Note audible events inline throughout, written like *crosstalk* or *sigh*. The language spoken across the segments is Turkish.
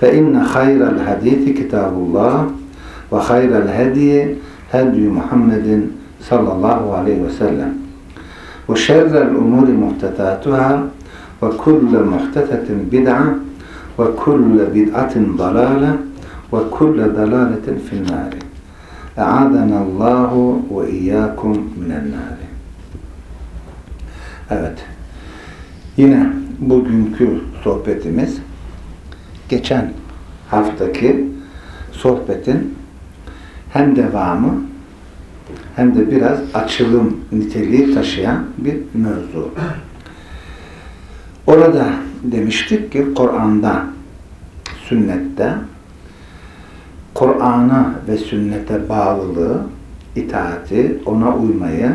فإن خير الحديث كتاب الله وخير الهدي هدي محمد صلى الله عليه وسلم وشر الأمور محدثاتها وكل محدثة بدعة وكل بدعة ضلالة وكل ضلالة في النار أعاذنا الله وإياكم من النار Evet. Yine bugünkü sohbetimiz geçen haftaki sohbetin hem devamı hem de biraz açılım niteliği taşıyan bir mevzu. Orada demiştik ki Kur'an'da, sünnette Kur'an'a ve sünnete bağlılığı, itaati, ona uymayı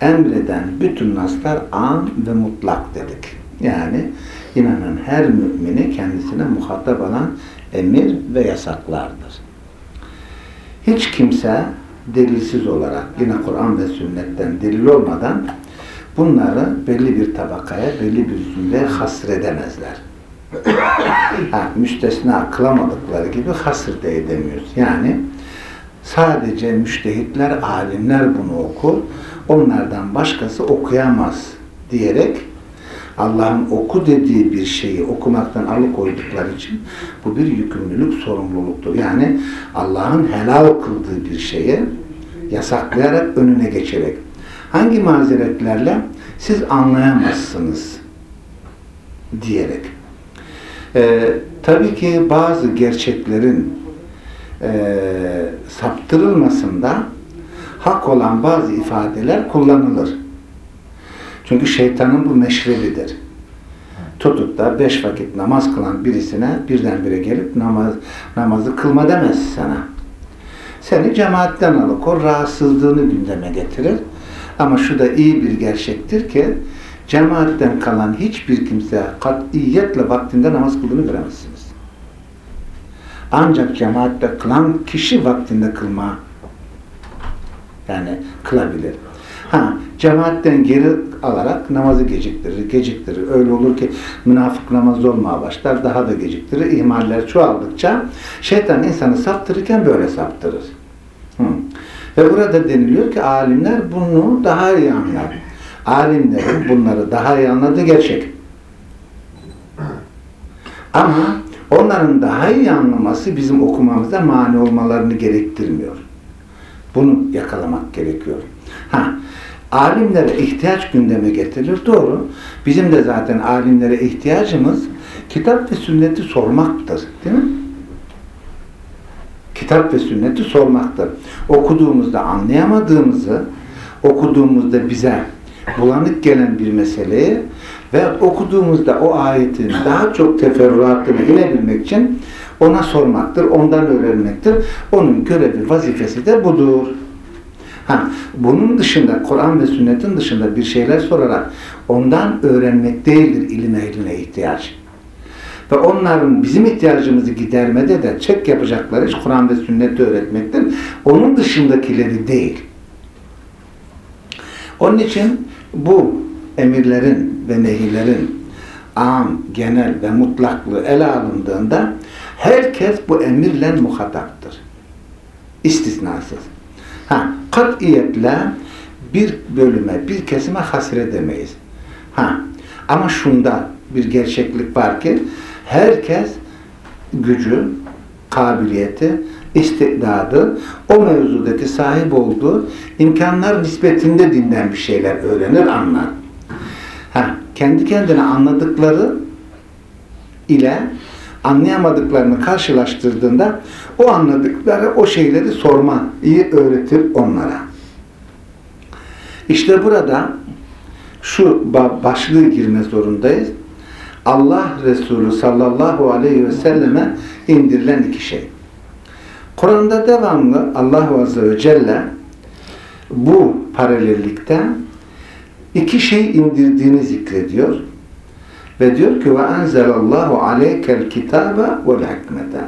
emreden bütün naslar an ve mutlak dedik. Yani inanan her mümini kendisine muhatap alan emir ve yasaklardır. Hiç kimse delilsiz olarak yine Kur'an ve sünnetten delil olmadan bunları belli bir tabakaya, belli bir cümleye hasredemezler. *coughs* ha, müstesna kılamadıkları gibi hasır da edemiyoruz. Yani sadece müştehitler, alimler bunu okur, onlardan başkası okuyamaz diyerek Allah'ın oku dediği bir şeyi okumaktan alıkoydukları için bu bir yükümlülük, sorumluluktur. Yani Allah'ın helal kıldığı bir şeye yasaklayarak önüne geçerek. Hangi mazeretlerle? Siz anlayamazsınız diyerek. Ee, tabii ki bazı gerçeklerin e, saptırılmasında hak olan bazı ifadeler kullanılır. Çünkü şeytanın bu meşrebidir. Tutup da beş vakit namaz kılan birisine birdenbire gelip namaz, namazı kılma demez sana. Seni cemaatten alıkor, rahatsızlığını gündeme getirir. Ama şu da iyi bir gerçektir ki cemaatten kalan hiçbir kimse katiyetle vaktinde namaz kıldığını göremezsiniz. Ancak cemaatte kılan kişi vaktinde kılma yani kılabilir. Ha, cemaatten geri alarak namazı geciktirir, geciktirir. Öyle olur ki münafık namaz olmaya başlar, daha da geciktirir. İhmaller çoğaldıkça şeytan insanı saptırırken böyle saptırır. Hı. Ve burada deniliyor ki alimler bunu daha iyi anlar. Alimlerin bunları daha iyi anladığı gerçek. Ama onların daha iyi anlaması bizim okumamıza mani olmalarını gerektirmiyor. Bunu yakalamak gerekiyor. Ha, alimlere ihtiyaç gündeme getirilir. Doğru. Bizim de zaten alimlere ihtiyacımız kitap ve sünneti sormaktır. Değil mi? Kitap ve sünneti sormaktır. Okuduğumuzda anlayamadığımızı, okuduğumuzda bize bulanık gelen bir meseleyi ve okuduğumuzda o ayetin daha çok teferruatını bilebilmek için ona sormaktır, ondan öğrenmektir. Onun görevi, vazifesi de budur. Ha, bunun dışında, Kur'an ve sünnetin dışında bir şeyler sorarak ondan öğrenmek değildir ilim ehline ihtiyaç. Ve onların bizim ihtiyacımızı gidermede de çek yapacakları iş Kur'an ve sünneti öğretmektir. Onun dışındakileri değil. Onun için bu emirlerin ve nehilerin am, genel ve mutlaklığı ele alındığında herkes bu emirle muhataptır. İstisnasız. Ha, katiyetle bir bölüme, bir kesime hasredemeyiz. Ha, ama şunda bir gerçeklik var ki herkes gücü, kabiliyeti, istidadı, o mevzudaki sahip olduğu imkanlar nispetinde dinden bir şeyler öğrenir, anlar. Ha, kendi kendine anladıkları ile anlayamadıklarını karşılaştırdığında o anladıkları o şeyleri sormayı öğretir onlara. İşte burada şu başlığı girme zorundayız. Allah Resulü sallallahu aleyhi ve selleme indirilen iki şey. Kur'an'da devamlı Allah Azze ve Celle bu paralellikte iki şey indirdiğini zikrediyor. Ve diyor ki ve enzelallahu aleykel kitabe vel hikmete.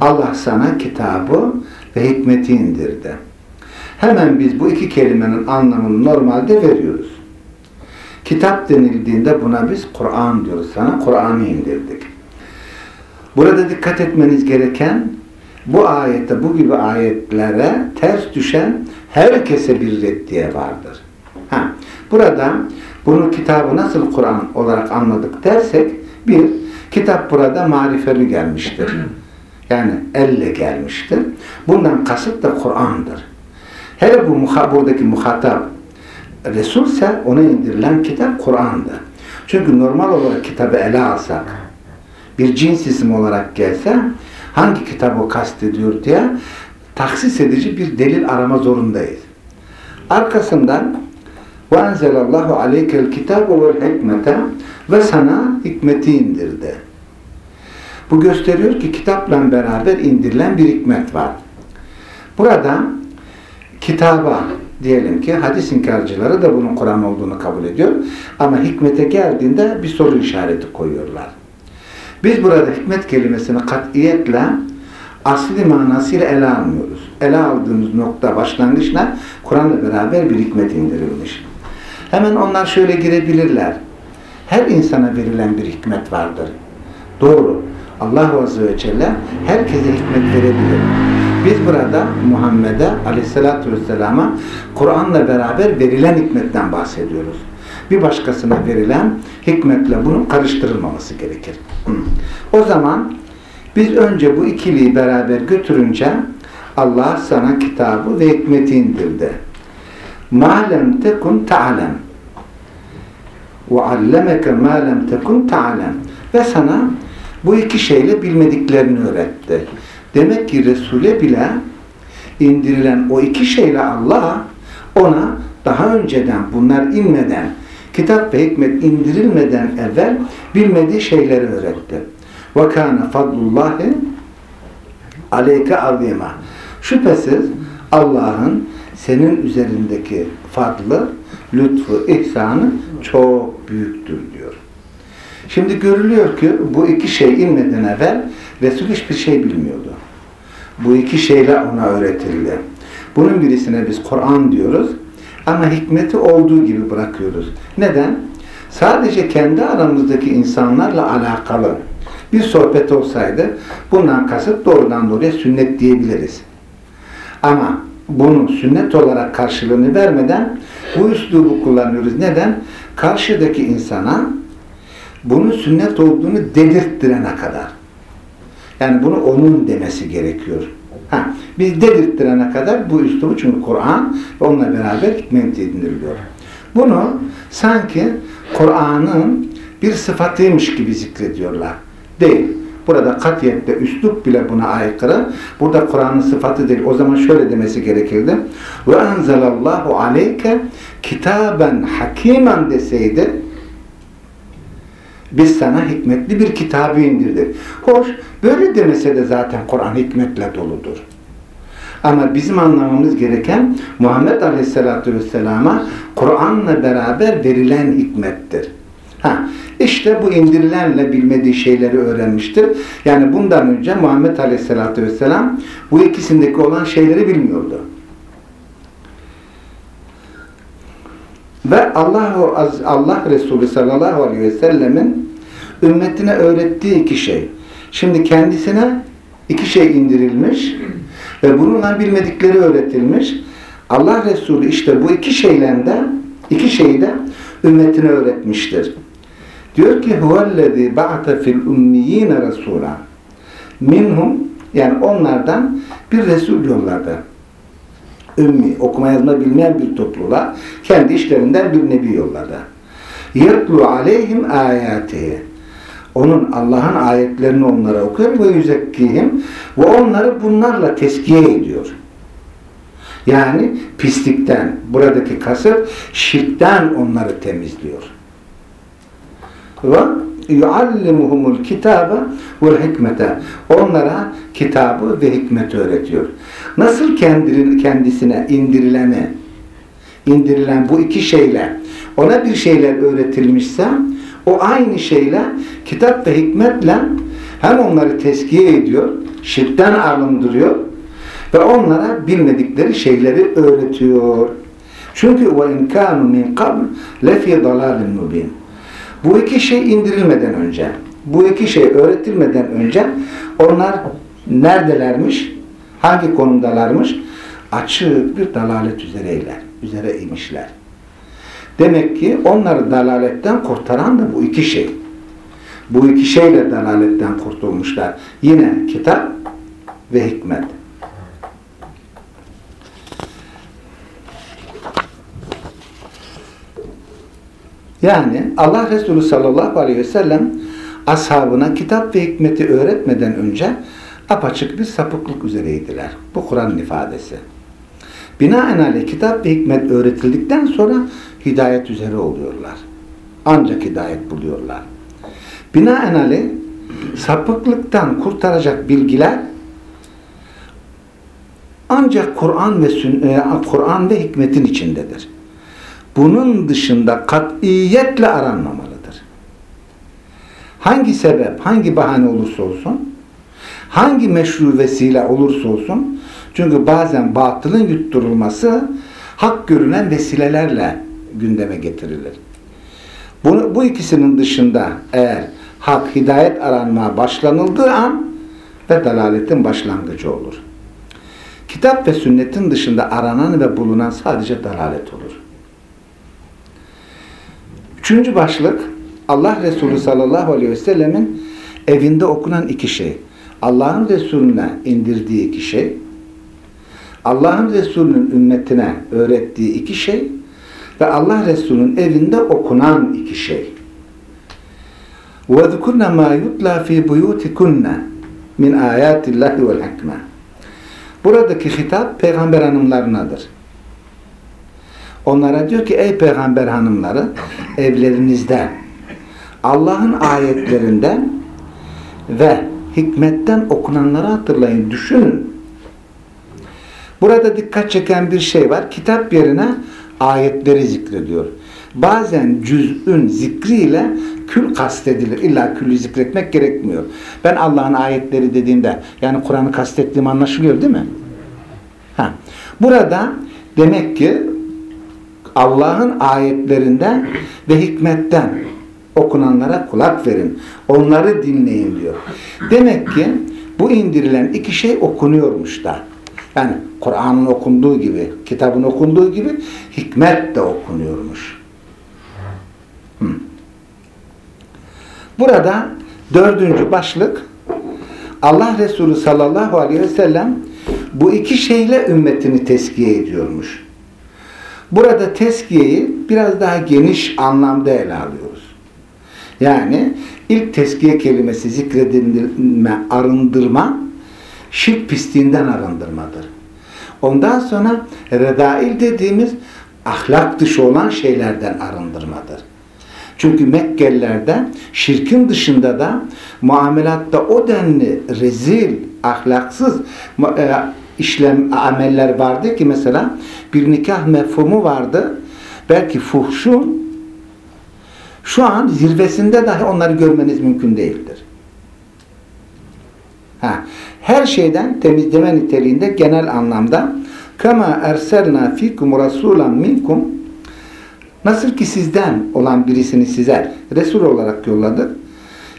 Allah sana kitabı ve hikmeti indirdi. Hemen biz bu iki kelimenin anlamını normalde veriyoruz. Kitap denildiğinde buna biz Kur'an diyoruz. Sana Kur'an'ı indirdik. Burada dikkat etmeniz gereken bu ayette, bu gibi ayetlere ters düşen herkese bir reddiye vardır. Ha, burada bunu kitabı nasıl Kur'an olarak anladık dersek bir, kitap burada marifeli gelmiştir. Yani elle gelmiştir. Bundan kasıt da Kur'an'dır. Hele bu buradaki muhatap Resulse ona indirilen kitap Kur'an'dır. Çünkü normal olarak kitabı ele alsak bir cins isim olarak gelse hangi kitabı kastediyor diye taksis edici bir delil arama zorundayız. Arkasından وَاَنْزَلَ اللّٰهُ عَلَيْكَ الْكِتَابُ وَالْحِكْمَةَ ve sana hikmeti indirdi. Bu gösteriyor ki kitapla beraber indirilen bir hikmet var. Burada kitaba diyelim ki hadis inkarcıları da bunun Kur'an olduğunu kabul ediyor. Ama hikmete geldiğinde bir soru işareti koyuyorlar. Biz burada hikmet kelimesini katiyetle asli manasıyla ele almıyoruz. Ele aldığımız nokta başlangıçla Kur'an'la beraber bir hikmet indirilmiş. Hemen onlar şöyle girebilirler. Her insana verilen bir hikmet vardır. Doğru. Allah Azze ve Celle herkese hikmet verebilir. Biz burada Muhammed'e aleyhissalatü vesselama Kur'an'la beraber verilen hikmetten bahsediyoruz. Bir başkasına verilen hikmetle bunun karıştırılmaması gerekir. O zaman biz önce bu ikiliyi beraber götürünce Allah sana kitabı ve hikmeti indirdi ma lem tekun ta'lem ve allemeke ma lem tekun ta'lem ve sana bu iki şeyle bilmediklerini öğretti. Demek ki Resul'e bile indirilen o iki şeyle Allah ona daha önceden bunlar inmeden kitap ve hikmet indirilmeden evvel bilmediği şeyleri öğretti. Ve kana fadlullahi aleyke azima. Şüphesiz Allah'ın senin üzerindeki fadlı, lütfu, ihsanı çok büyüktür diyor. Şimdi görülüyor ki bu iki şey inmeden evvel Resul hiçbir şey bilmiyordu. Bu iki şeyle ona öğretildi. Bunun birisine biz Kur'an diyoruz ama hikmeti olduğu gibi bırakıyoruz. Neden? Sadece kendi aramızdaki insanlarla alakalı bir sohbet olsaydı bundan kasıt doğrudan doğruya sünnet diyebiliriz. Ama bunu sünnet olarak karşılığını vermeden bu üslubu kullanıyoruz. Neden? Karşıdaki insana bunun sünnet olduğunu dedirttirene kadar. Yani bunu onun demesi gerekiyor. Ha, biz dedirttirene kadar bu üslubu çünkü Kur'an ve onunla beraber hikmet ediniliyor. Bunu sanki Kur'an'ın bir sıfatıymış gibi zikrediyorlar. Değil. Burada katiyette üslup bile buna aykırı. Burada Kur'an'ın sıfatı değil. O zaman şöyle demesi gerekirdi. Ve enzelallahu aleyke kitaben hakimen deseydi biz sana hikmetli bir kitabı indirdik. Hoş, böyle demese de zaten Kur'an hikmetle doludur. Ama bizim anlamamız gereken Muhammed Aleyhisselatü Vesselam'a Kur'an'la beraber verilen hikmettir. Ha, işte bu indirilenle bilmediği şeyleri öğrenmiştir. Yani bundan önce Muhammed Aleyhisselatü Vesselam bu ikisindeki olan şeyleri bilmiyordu. Ve Allah Allah Resulü sallallahu aleyhi ve ümmetine öğrettiği iki şey. Şimdi kendisine iki şey indirilmiş ve bununla bilmedikleri öğretilmiş. Allah Resulü işte bu iki şeylerde iki şeyi de ümmetine öğretmiştir. Diyor ki huvellezî ba'te fil ummiyine resûlâ minhum yani onlardan bir Resul yollardı. Ümmi, okuma yazma bilmeyen bir topluluğa kendi işlerinden bir Nebi yolladı. Yırtlu aleyhim ayatihi onun Allah'ın ayetlerini onlara okuyor ve yüzekkihim ve onları bunlarla teskiye ediyor. Yani pislikten, buradaki kasıt şirkten onları temizliyor ve yuallimuhumul kitabe vel hikmete. Onlara kitabı ve hikmeti öğretiyor. Nasıl kendisine indirileni indirilen bu iki şeyle ona bir şeyler öğretilmişse o aynı şeyle kitap ve hikmetle hem onları teskiye ediyor, şirkten arındırıyor ve onlara bilmedikleri şeyleri öğretiyor. Çünkü ve in kanu min qabl lefi dalalin mubin. Bu iki şey indirilmeden önce, bu iki şey öğretilmeden önce onlar neredelermiş? Hangi konumdalarmış? Açık bir dalalet üzereyler, üzere imişler. Demek ki onları dalaletten kurtaran da bu iki şey. Bu iki şeyle dalaletten kurtulmuşlar. Yine kitap ve hikmet. Yani Allah Resulü sallallahu aleyhi ve sellem ashabına kitap ve hikmeti öğretmeden önce apaçık bir sapıklık üzereydiler. Bu Kur'an'ın ifadesi. Binaenaleyh kitap ve hikmet öğretildikten sonra hidayet üzere oluyorlar. Ancak hidayet buluyorlar. Binaenaleyh sapıklıktan kurtaracak bilgiler ancak Kur'an ve e, Kur'an ve hikmetin içindedir. Bunun dışında katiyetle aranmamalıdır. Hangi sebep, hangi bahane olursa olsun, hangi meşru vesile olursa olsun, çünkü bazen batılın yutturulması hak görünen vesilelerle gündeme getirilir. Bu, bu ikisinin dışında eğer hak, hidayet aranmaya başlanıldığı an ve dalaletin başlangıcı olur. Kitap ve sünnetin dışında aranan ve bulunan sadece dalalet olur. Üçüncü başlık Allah Resulü sallallahu aleyhi ve sellemin evinde okunan iki şey. Allah'ın Resulüne indirdiği iki şey. Allah'ın Resulü'nün ümmetine öğrettiği iki şey ve Allah Resulü'nün evinde okunan iki şey. وَذْكُرْنَ مَا يُطْلَى ف۪ي بُيُوتِكُنَّ min ayatillahi vel hikme. Buradaki hitap peygamber hanımlarınadır. Onlara diyor ki ey peygamber hanımları evlerinizde Allah'ın ayetlerinden ve hikmetten okunanları hatırlayın, düşünün. Burada dikkat çeken bir şey var. Kitap yerine ayetleri zikrediyor. Bazen cüz'ün zikriyle kül kastedilir. İlla külü zikretmek gerekmiyor. Ben Allah'ın ayetleri dediğimde yani Kur'an'ı kastettiğim anlaşılıyor değil mi? Ha. Burada demek ki Allah'ın ayetlerinden ve hikmetten okunanlara kulak verin. Onları dinleyin diyor. Demek ki bu indirilen iki şey okunuyormuş da. Yani Kur'an'ın okunduğu gibi, kitabın okunduğu gibi hikmet de okunuyormuş. Hı. Burada dördüncü başlık Allah Resulü sallallahu aleyhi ve sellem bu iki şeyle ümmetini teskiye ediyormuş. Burada teskiyeyi biraz daha geniş anlamda ele alıyoruz. Yani ilk teskiye kelimesi zikredilme, arındırma şirk pisliğinden arındırmadır. Ondan sonra redail dediğimiz ahlak dışı olan şeylerden arındırmadır. Çünkü Mekkelilerde şirkin dışında da muamelatta o denli rezil, ahlaksız e, işlem, ameller vardı ki mesela bir nikah mefhumu vardı. Belki fuhşun şu an zirvesinde dahi onları görmeniz mümkün değildir. Ha, her şeyden temizleme niteliğinde genel anlamda kama erselna fikum rasulan minkum nasıl ki sizden olan birisini size Resul olarak yolladık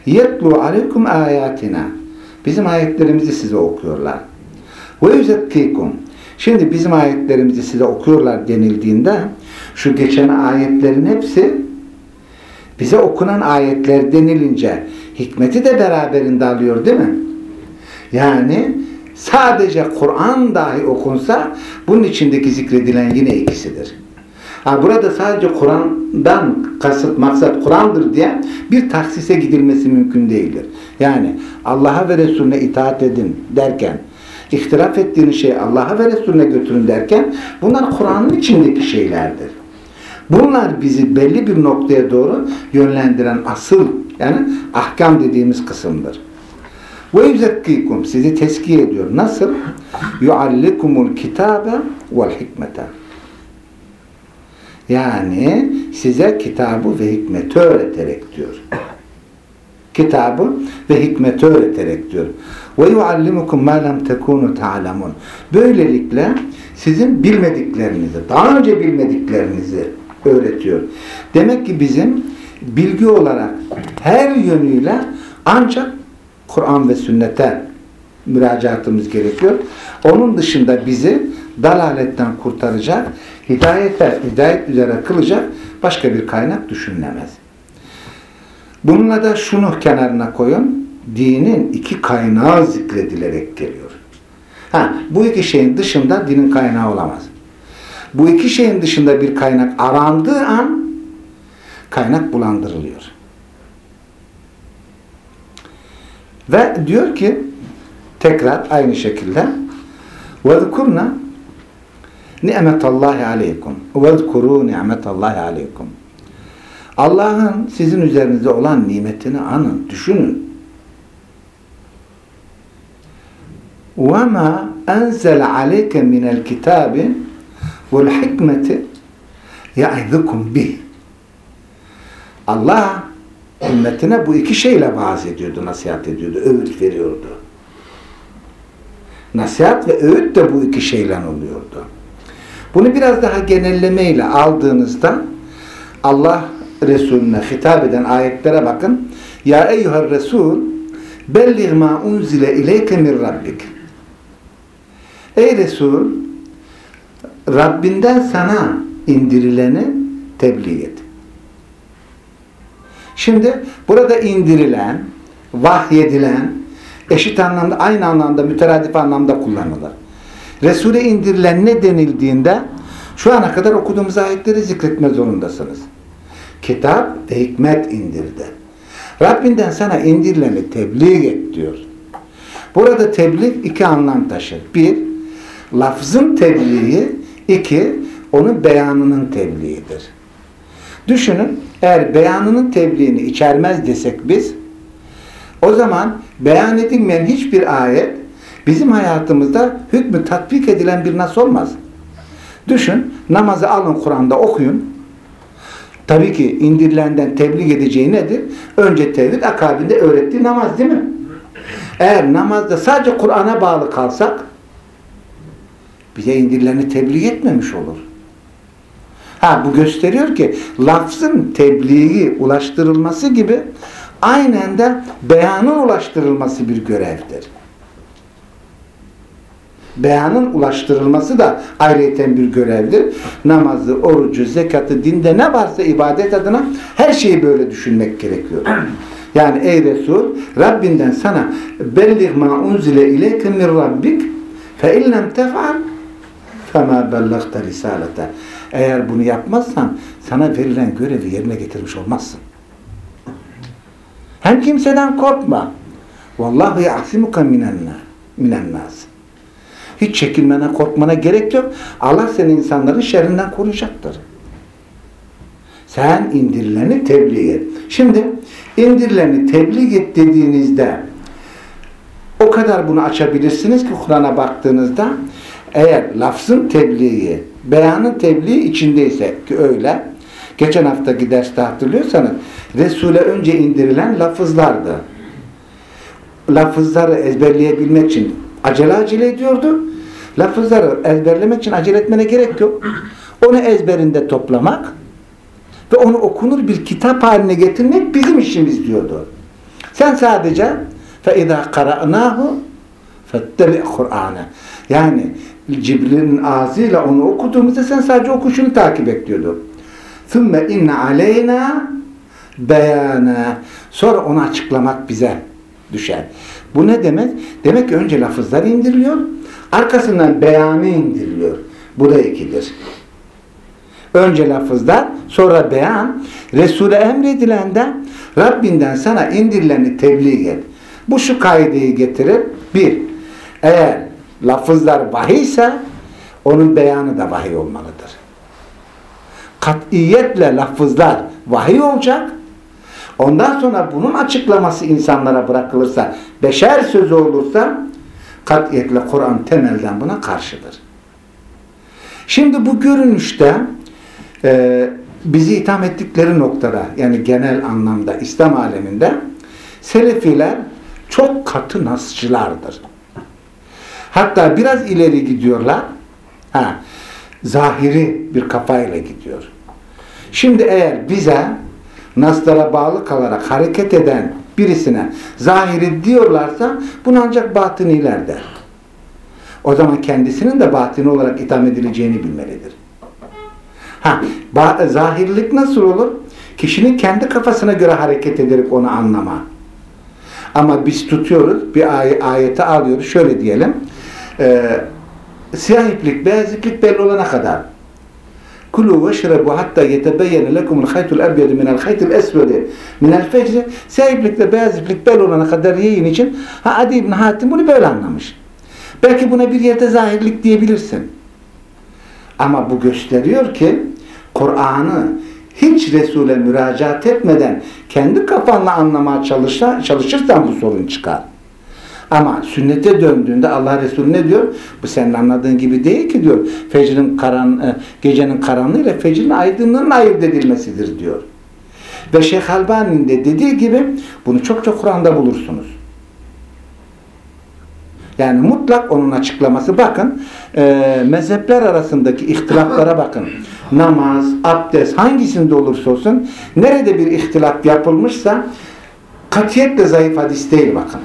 yetlu aleykum ayatina bizim ayetlerimizi size okuyorlar ve yüzekkikum şimdi bizim ayetlerimizi size okuyorlar denildiğinde şu geçen ayetlerin hepsi bize okunan ayetler denilince hikmeti de beraberinde alıyor değil mi? Yani sadece Kur'an dahi okunsa bunun içindeki zikredilen yine ikisidir. Ha, burada sadece Kur'an'dan kasıt maksat Kur'an'dır diye bir taksise gidilmesi mümkün değildir. Yani Allah'a ve Resulüne itaat edin derken ihtilaf ettiğiniz şey Allah'a ve Resulüne götürün derken bunlar Kur'an'ın içindeki şeylerdir. Bunlar bizi belli bir noktaya doğru yönlendiren asıl yani ahkam dediğimiz kısımdır. Ve yüzekkikum sizi teskiye ediyor. Nasıl? Yuallikumul kitabe vel hikmete. Yani size kitabı ve hikmeti öğreterek diyor. Kitabı ve hikmeti öğreterek diyor. Ve yuallimukum ma lem tekunu ta'lemun. Böylelikle sizin bilmediklerinizi, daha önce bilmediklerinizi öğretiyor. Demek ki bizim bilgi olarak her yönüyle ancak Kur'an ve sünnete müracaatımız gerekiyor. Onun dışında bizi dalaletten kurtaracak, hidayete, hidayet üzere kılacak başka bir kaynak düşünülemez. Bununla da şunu kenarına koyun Dinin iki kaynağı zikredilerek geliyor. Ha, bu iki şeyin dışında dinin kaynağı olamaz. Bu iki şeyin dışında bir kaynak arandığı an kaynak bulandırılıyor. Ve diyor ki tekrar aynı şekilde وَذْكُرْنَا نِعْمَةَ اللّٰهِ عَلَيْكُمْ وَذْكُرُوا نِعْمَةَ اللّٰهِ عَلَيْكُمْ Allah'ın sizin üzerinizde olan nimetini anın, düşünün. وَمَا أَنْزَلَ عَلَيْكَ مِنَ الْكِتَابِ وَالْحِكْمَةِ يَعِذُكُمْ بِهِ Allah ümmetine bu iki şeyle vaaz ediyordu, nasihat ediyordu, öğüt veriyordu. Nasihat ve öğüt de bu iki şeyle oluyordu. Bunu biraz daha genellemeyle aldığınızda Allah Resulüne hitap eden ayetlere bakın. Ya eyyuhar Resul belliğ ma unzile ileyke min rabbik. Ey Resul Rabbinden sana indirileni tebliğ et. Şimdi burada indirilen, vahyedilen eşit anlamda, aynı anlamda, müteradif anlamda kullanılır. Resul'e indirilen ne denildiğinde şu ana kadar okuduğumuz ayetleri zikretme zorundasınız. Kitap ve hikmet indirdi. Rabbinden sana indirileni tebliğ et diyor. Burada tebliğ iki anlam taşır. Bir, lafzın tebliği. iki onun beyanının tebliğidir. Düşünün, eğer beyanının tebliğini içermez desek biz, o zaman beyan edilmeyen hiçbir ayet bizim hayatımızda hükmü tatbik edilen bir nas olmaz. Düşün, namazı alın Kur'an'da okuyun. Tabii ki indirilenden tebliğ edeceği nedir? Önce tevhid, akabinde öğrettiği namaz değil mi? Eğer namazda sadece Kur'an'a bağlı kalsak bize indirileni tebliğ etmemiş olur. Ha bu gösteriyor ki lafzın tebliği ulaştırılması gibi aynen de beyanın ulaştırılması bir görevdir. Beyanın ulaştırılması da ayrıyeten bir görevdir. Namazı, orucu, zekatı, dinde ne varsa ibadet adına her şeyi böyle düşünmek gerekiyor. *clears throat* Yani ey Resul Rabbinden sana belliğ ma unzile ileyke min rabbik fe illem tef'al fema bellagta risalete eğer bunu yapmazsan sana verilen görevi yerine getirmiş olmazsın. Hem kimseden korkma. Vallahu ya'simuka minen nas. Hiç çekinmene, korkmana gerek yok. Allah seni insanların şerrinden koruyacaktır. Sen indirileni tebliğ et. Şimdi indirileni tebliğ et dediğinizde o kadar bunu açabilirsiniz ki Kur'an'a baktığınızda eğer lafzın tebliği, beyanın tebliği içindeyse ki öyle, geçen haftaki derste hatırlıyorsanız Resul'e önce indirilen lafızlardı. Lafızları ezberleyebilmek için acele acele ediyordu. Lafızları ezberlemek için acele etmene gerek yok. Onu ezberinde toplamak ve onu okunur bir kitap haline getirmek bizim işimiz diyordu. Sen sadece فَاِذَا قَرَأْنَاهُ فَاتَّبِعْ قُرْآنَ Yani Cibril'in ağzıyla onu okuduğumuzda sen sadece okuşunu takip et diyordu. ثُمَّ اِنَّ عَلَيْنَا beyana. Sonra onu açıklamak bize düşer. Bu ne demek? Demek ki önce lafızlar indiriliyor. Arkasından beyanı indiriliyor. Bu da ikidir. Önce lafızlar, sonra beyan. Resul'e emredilende Rabbinden sana indirileni tebliğ et. Bu şu kaideyi getirir. Bir, eğer lafızlar vahiy ise onun beyanı da vahiy olmalıdır. katiyetle lafızlar vahiy olacak. Ondan sonra bunun açıklaması insanlara bırakılırsa, beşer sözü olursa katiyetle Kur'an temelden buna karşıdır. Şimdi bu görünüşte e, bizi itham ettikleri noktada yani genel anlamda İslam aleminde Selefiler çok katı nasçılardır. Hatta biraz ileri gidiyorlar. Ha, zahiri bir kafayla gidiyor. Şimdi eğer bize naslara bağlı kalarak hareket eden birisine zahiri diyorlarsa bunu ancak batıniler der. O zaman kendisinin de batini olarak itham edileceğini bilmelidir. Ha, zahirlik nasıl olur? Kişinin kendi kafasına göre hareket ederek onu anlama. Ama biz tutuyoruz, bir ay ayeti alıyoruz, şöyle diyelim. E, siyah iplik, beyaz iplik belli olana kadar. Kulu ve şrebu hatta yetebeyyene lekumul haytul ebyedi minel haytul esvedi minel fecri. Siyah iplikle beyaz iplik belli olana kadar yiyin için ha Adi İbn Hatim bunu böyle anlamış. Belki buna bir yerde zahirlik diyebilirsin. Ama bu gösteriyor ki Kur'an'ı hiç Resul'e müracaat etmeden kendi kafanla anlamaya çalışırsan bu sorun çıkar. Ama sünnete döndüğünde Allah Resulü ne diyor? Bu senin anladığın gibi değil ki diyor. Fecrin karan, e, gecenin karanlığı ile fecrin aydınlığının ayırt edilmesidir diyor. Ve Şeyh Albani'nin de dediği gibi bunu çok çok Kur'an'da bulursunuz. Yani mutlak onun açıklaması. Bakın e, mezhepler arasındaki ihtilaflara bakın. Namaz, abdest hangisinde olursa olsun nerede bir ihtilaf yapılmışsa katiyetle zayıf hadis değil bakın.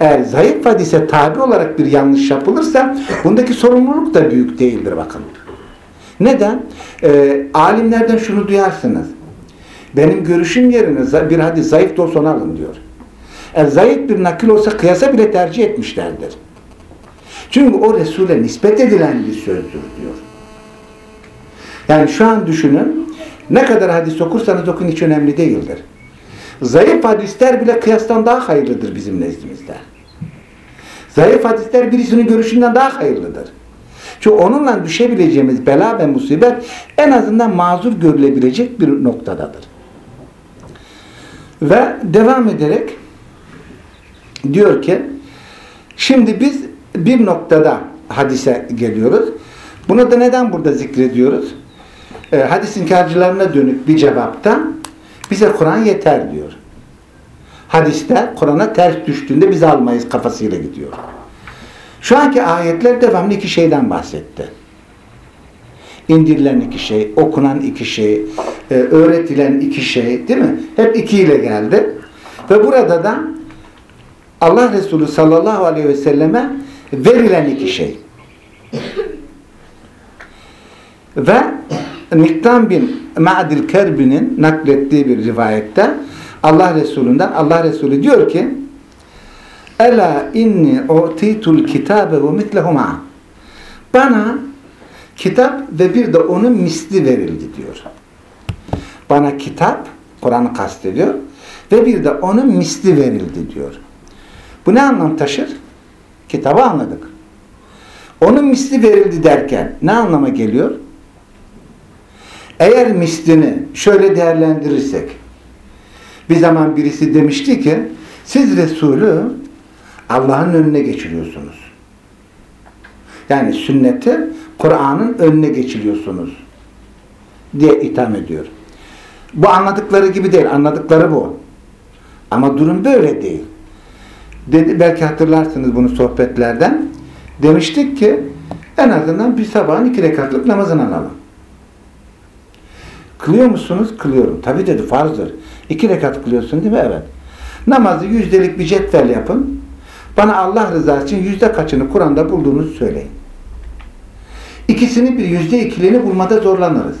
Eğer zayıf hadise tabi olarak bir yanlış yapılırsa bundaki sorumluluk da büyük değildir bakın. Neden? E, alimlerden şunu duyarsınız. Benim görüşüm yerine bir hadis zayıf da olsa alın diyor. Eğer zayıf bir nakil olsa kıyasa bile tercih etmişlerdir. Çünkü o Resul'e nispet edilen bir sözdür diyor. Yani şu an düşünün ne kadar hadis okursanız okun hiç önemli değildir. Zayıf hadisler bile kıyastan daha hayırlıdır bizim nezdimizde. Zayıf hadisler birisinin görüşünden daha hayırlıdır. Çünkü onunla düşebileceğimiz bela ve musibet en azından mazur görülebilecek bir noktadadır. Ve devam ederek diyor ki şimdi biz bir noktada hadise geliyoruz. Bunu da neden burada zikrediyoruz? E, hadis inkarcılarına dönük bir cevapta bize Kur'an yeter diyor. Hadiste Kur'an'a ters düştüğünde biz almayız kafasıyla gidiyor. Şu anki ayetler devamlı iki şeyden bahsetti. İndirilen iki şey, okunan iki şey, e, öğretilen iki şey değil mi? Hep ikiyle geldi. Ve burada da Allah Resulü sallallahu aleyhi ve selleme verilen iki şey. Ve Miktam bin Ma'dil Kerbi'nin naklettiği bir rivayette Allah Resulü'nden Allah Resulü diyor ki Ela inni u'titul kitabe ve mitlehuma Bana kitap ve bir de onun misli verildi diyor. Bana kitap, Kur'an'ı kastediyor ve bir de onun misli verildi diyor. Bu ne anlam taşır? Kitabı anladık. Onun misli verildi derken ne anlama geliyor? Eğer mislini şöyle değerlendirirsek bir zaman birisi demişti ki siz Resulü Allah'ın önüne geçiriyorsunuz. Yani sünneti Kur'an'ın önüne geçiriyorsunuz diye itham ediyor. Bu anladıkları gibi değil. Anladıkları bu. Ama durum böyle değil. Dedi, belki hatırlarsınız bunu sohbetlerden. Demiştik ki en azından bir sabahın iki rekatlık namazını alalım. Kılıyor musunuz? Kılıyorum. Tabi dedi farzdır. İki rekat kılıyorsun değil mi? Evet. Namazı yüzdelik bir cetvel yapın. Bana Allah rızası için yüzde kaçını Kur'an'da bulduğunuzu söyleyin. İkisini bir yüzde ikiliğini bulmada zorlanırız.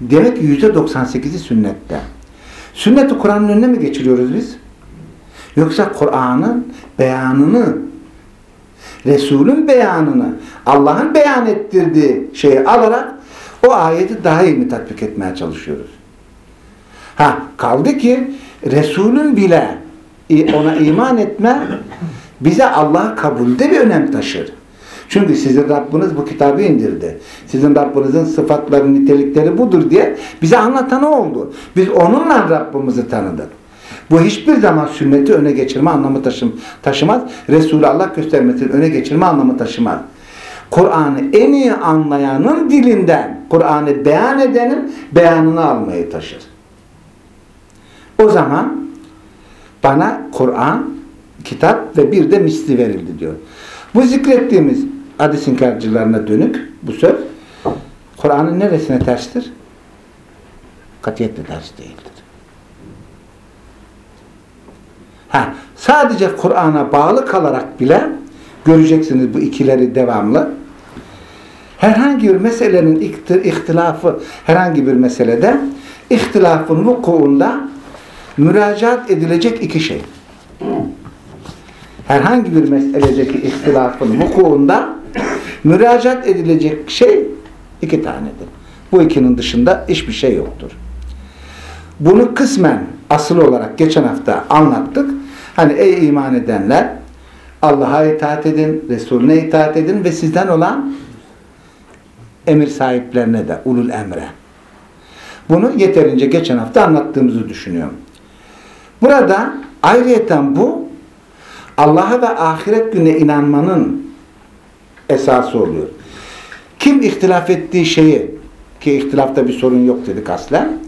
Demek ki yüzde 98'i sünnette. Sünneti Kur'an'ın önüne mi geçiriyoruz biz? Yoksa Kur'an'ın beyanını, Resul'ün beyanını, Allah'ın beyan ettirdiği şeyi alarak o ayeti daha iyi mi tatbik etmeye çalışıyoruz? Ha kaldı ki Resul'ün bile ona iman etme bize Allah kabulde bir önem taşır. Çünkü sizin Rabbiniz bu kitabı indirdi. Sizin Rabbinizin sıfatları, nitelikleri budur diye bize anlatan oldu. Biz onunla Rabbimizi tanıdık. Bu hiçbir zaman sünneti öne geçirme anlamı taşım, taşımaz. Resulü Allah göstermesini öne geçirme anlamı taşımaz. Kur'an'ı en iyi anlayanın dilinden, Kur'an'ı beyan edenin beyanını almayı taşır. O zaman bana Kur'an, kitap ve bir de misli verildi diyor. Bu zikrettiğimiz hadis inkarcılarına dönük bu söz Kur'an'ın neresine terstir? Katiyetle ters değildir. Ha, sadece Kur'an'a bağlı kalarak bile göreceksiniz bu ikileri devamlı. Herhangi bir meselenin ihtilafı herhangi bir meselede ihtilafın vukuunda müracaat edilecek iki şey. Herhangi bir meseledeki ihtilafın vukuunda müracaat edilecek şey iki tanedir. Bu ikinin dışında hiçbir şey yoktur. Bunu kısmen asıl olarak geçen hafta anlattık. Hani ey iman edenler Allah'a itaat edin, Resulüne itaat edin ve sizden olan emir sahiplerine de ulul emre. Bunu yeterince geçen hafta anlattığımızı düşünüyorum. Burada ayrıyeten bu Allah'a ve ahiret gününe inanmanın esası oluyor. Kim ihtilaf ettiği şeyi ki ihtilafta bir sorun yok dedik aslen.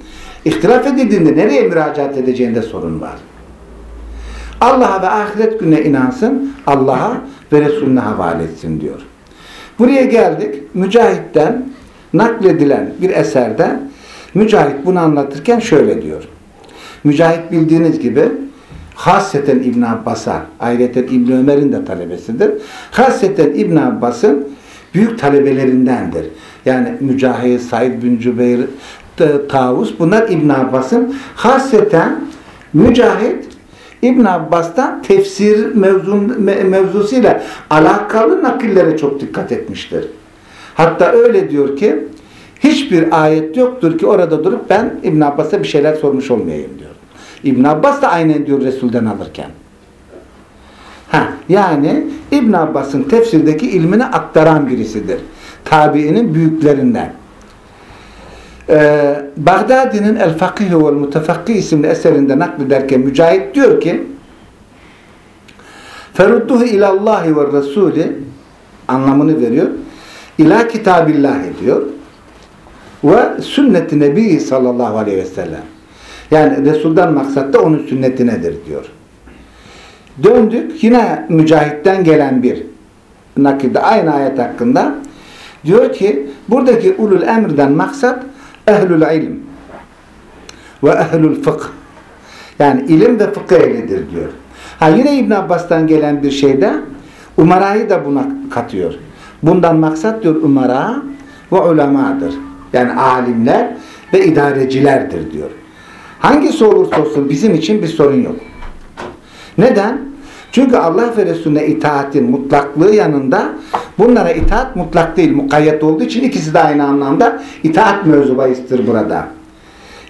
İhtilaf edildiğinde nereye müracaat edeceğinde sorun var. Allah'a ve ahiret gününe inansın, Allah'a ve Resulüne havale etsin diyor. Buraya geldik. Mücahit'ten nakledilen bir eserde Mücahit bunu anlatırken şöyle diyor. Mücahit bildiğiniz gibi hasreten İbn Abbas'a, ayrıca İbn Ömer'in de talebesidir. Hasreten İbn Abbas'ın büyük talebelerindendir. Yani Mücahit, Said bin Cübeyr, Tavus bunlar İbn Abbas'ın hasreten Mücahit İbn Abbas'tan tefsir mevzun, mevzusuyla alakalı nakillere çok dikkat etmiştir. Hatta öyle diyor ki hiçbir ayet yoktur ki orada durup ben İbn Abbas'a bir şeyler sormuş olmayayım diyor. İbn Abbas da aynen diyor Resul'den alırken. Ha, yani İbn Abbas'ın tefsirdeki ilmini aktaran birisidir. Tabiinin büyüklerinden. Ee, Bagdadi'nin El Fakih ve Mutefakki isimli eserinde naklederken Mücahit diyor ki Ferudduhu ilallahi ve Resulü anlamını veriyor. İla kitabillahi diyor. Ve sünneti nebi sallallahu aleyhi ve sellem. Yani Resul'den maksat da onun sünnetinedir diyor. Döndük yine Mücahit'ten gelen bir nakilde aynı ayet hakkında diyor ki buradaki ulul emrden maksat ehlül ilim ve ehlül fıkh yani ilim ve fıkıh ehlidir diyor. Ha yine İbn Abbas'tan gelen bir şeyde umarayı da buna katıyor. Bundan maksat diyor umara ve ulemadır. Yani alimler ve idarecilerdir diyor. Hangisi olursa olsun bizim için bir sorun yok. Neden? Çünkü Allah ve Resulüne itaatin mutlaklığı yanında bunlara itaat mutlak değil, mukayyet olduğu için ikisi de aynı anlamda itaat mevzu burada.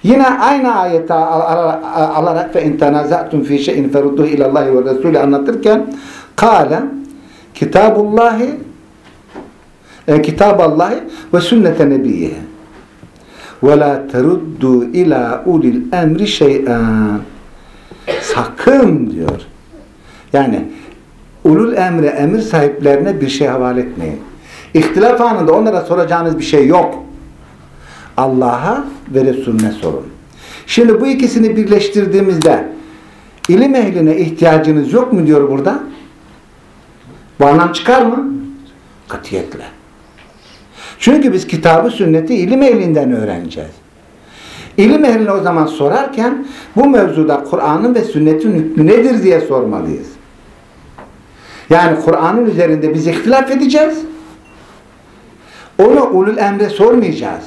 Yine aynı ayeti alarak ve intanazatun fi şeyin ferudduhu ilallahi ve Resulü anlatırken kâle kitabullahi e, kitaballahi ve sünnete nebiyye la teruddu ila ulil emri şey'an sakın diyor yani ulul emre emir sahiplerine bir şey havale etmeyin. İhtilaf anında onlara soracağınız bir şey yok. Allah'a ve Resulüne sorun. Şimdi bu ikisini birleştirdiğimizde ilim ehline ihtiyacınız yok mu diyor burada? Bu anlam çıkar mı? Katiyetle. Çünkü biz kitabı sünneti ilim ehlinden öğreneceğiz. İlim ehline o zaman sorarken bu mevzuda Kur'an'ın ve sünnetin hükmü nedir diye sormalıyız. Yani Kur'an'ın üzerinde biz ihtilaf edeceğiz. Onu ulul emre sormayacağız.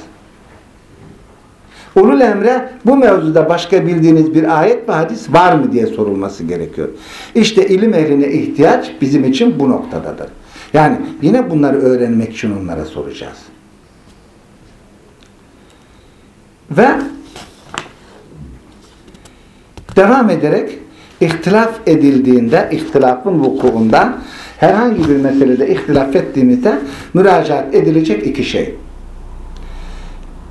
Ulul emre bu mevzuda başka bildiğiniz bir ayet ve hadis var mı diye sorulması gerekiyor. İşte ilim ehline ihtiyaç bizim için bu noktadadır. Yani yine bunları öğrenmek için onlara soracağız. Ve devam ederek ihtilaf edildiğinde, ihtilafın vukuunda herhangi bir meselede ihtilaf ettiğimizde müracaat edilecek iki şey.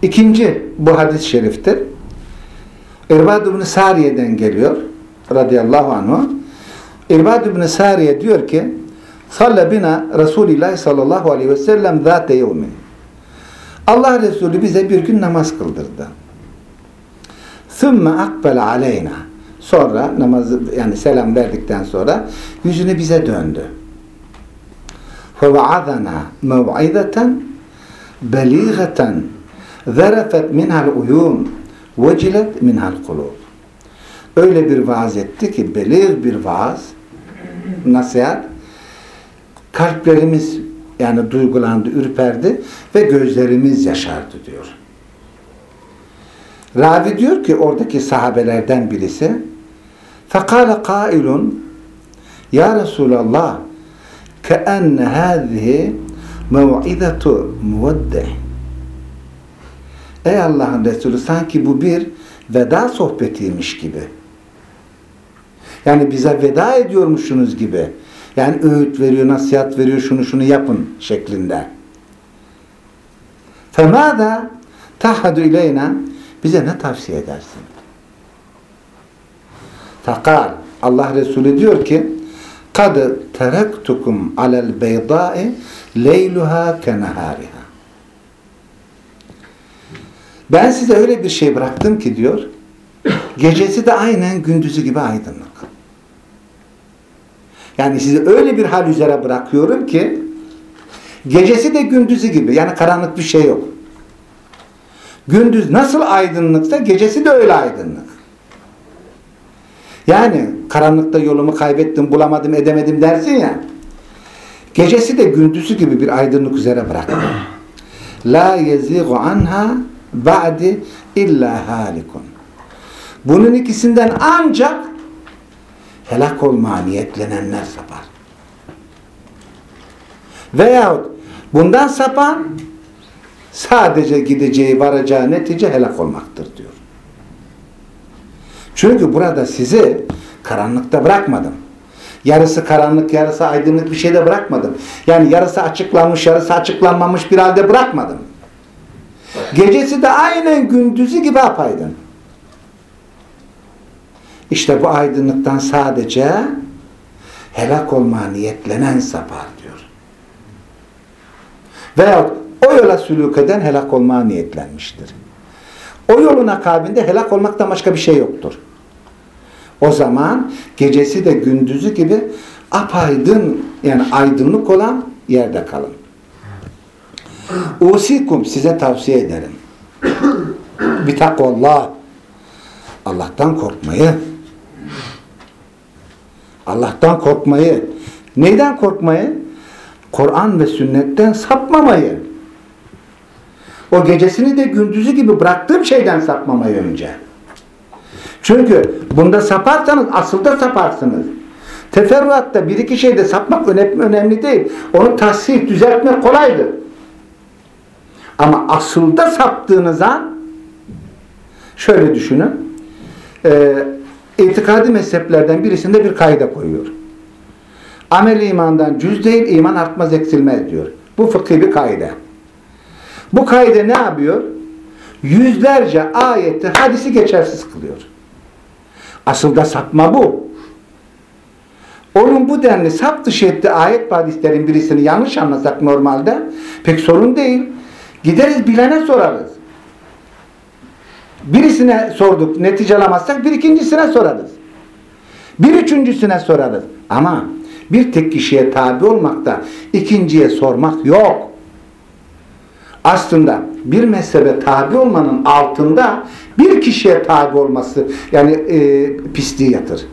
İkinci bu hadis-i şeriftir. İrbad ibn Sariye'den geliyor radıyallahu anhu. İrbad ibn Sariye diyor ki Salle bina Resulullah sallallahu aleyhi ve sellem zâte yevmin. Allah Resulü bize bir gün namaz kıldırdı. Sümme akbel aleyna. Sonra namazı yani selam verdikten sonra yüzünü bize döndü. فَوَعَذَنَا مَوْعِذَةً بَلِيغَةً ذَرَفَتْ مِنْهَا الْعُيُونَ وَجِلَتْ مِنْهَا الْقُلُوبُ Öyle bir vaaz etti ki belir bir vaaz nasihat kalplerimiz yani duygulandı, ürperdi ve gözlerimiz yaşardı diyor. Ravi diyor ki oradaki sahabelerden birisi فَقَالَ قَائِلٌ Ya Resulallah كَأَنَّ هَذِهِ مَوْعِذَةُ مُوَدَّهِ Ey Allah'ın Resulü sanki bu bir veda sohbetiymiş gibi. Yani bize veda ediyormuşsunuz gibi. Yani öğüt veriyor, nasihat veriyor, şunu şunu yapın şeklinde. فَمَاذَا تَحَدُ اِلَيْنَا Bize ne tavsiye edersin? Fakal Allah Resulü diyor ki قَدْ تَرَكْتُكُمْ عَلَى الْبَيْضَاءِ لَيْلُهَا كَنَهَارِهَا Ben size öyle bir şey bıraktım ki diyor gecesi de aynen gündüzü gibi aydınlık. Yani sizi öyle bir hal üzere bırakıyorum ki gecesi de gündüzü gibi. Yani karanlık bir şey yok. Gündüz nasıl aydınlıksa gecesi de öyle aydınlık. Yani karanlıkta yolumu kaybettim, bulamadım, edemedim dersin ya. Gecesi de gündüzü gibi bir aydınlık üzere bıraktım. *clears throat* La yezigu anha ba'di illa halikun. Bunun ikisinden ancak helak olmaya niyetlenenler sapar. Veyahut bundan sapan sadece gideceği, varacağı netice helak olmaktır diyor. Çünkü burada sizi karanlıkta bırakmadım. Yarısı karanlık, yarısı aydınlık bir şeyde bırakmadım. Yani yarısı açıklanmış, yarısı açıklanmamış bir halde bırakmadım. Gecesi de aynen gündüzü gibi apaydın. İşte bu aydınlıktan sadece helak olmaya niyetlenen sapar diyor. Veyahut o yola sülük eden helak olmaya niyetlenmiştir. O yolun akabinde helak olmaktan başka bir şey yoktur. O zaman gecesi de gündüzü gibi apaydın yani aydınlık olan yerde kalın. Usikum size tavsiye ederim. *clears throat* Bir takvallah. Allah'tan korkmayı. Allah'tan korkmayı. Neyden korkmayı? Kur'an ve sünnetten sapmamayı. O gecesini de gündüzü gibi bıraktığım şeyden sapmamayı önce. Çünkü bunda saparsanız asıl da saparsınız. Teferruatta bir iki şeyde sapmak önemli değil. Onu tahsih, düzeltmek kolaydır. Ama asılda saptığınız an şöyle düşünün. E, itikadi mezheplerden birisinde bir kayda koyuyor. Amel imandan cüz değil, iman artmaz eksilmez diyor. Bu fıkhi bir kaide. Bu kaide ne yapıyor? Yüzlerce ayeti, hadisi geçersiz kılıyor. Asıl da sapma bu. Onun bu denli sap dışı ettiği ayet hadislerin birisini yanlış anlasak normalde pek sorun değil. Gideriz bilene sorarız. Birisine sorduk, netice alamazsak bir ikincisine sorarız. Bir üçüncüsüne sorarız. Ama bir tek kişiye tabi olmakta ikinciye sormak yok. Aslında bir mezhebe tabi olmanın altında bir kişiye tabi olması yani e, pisliği yatır.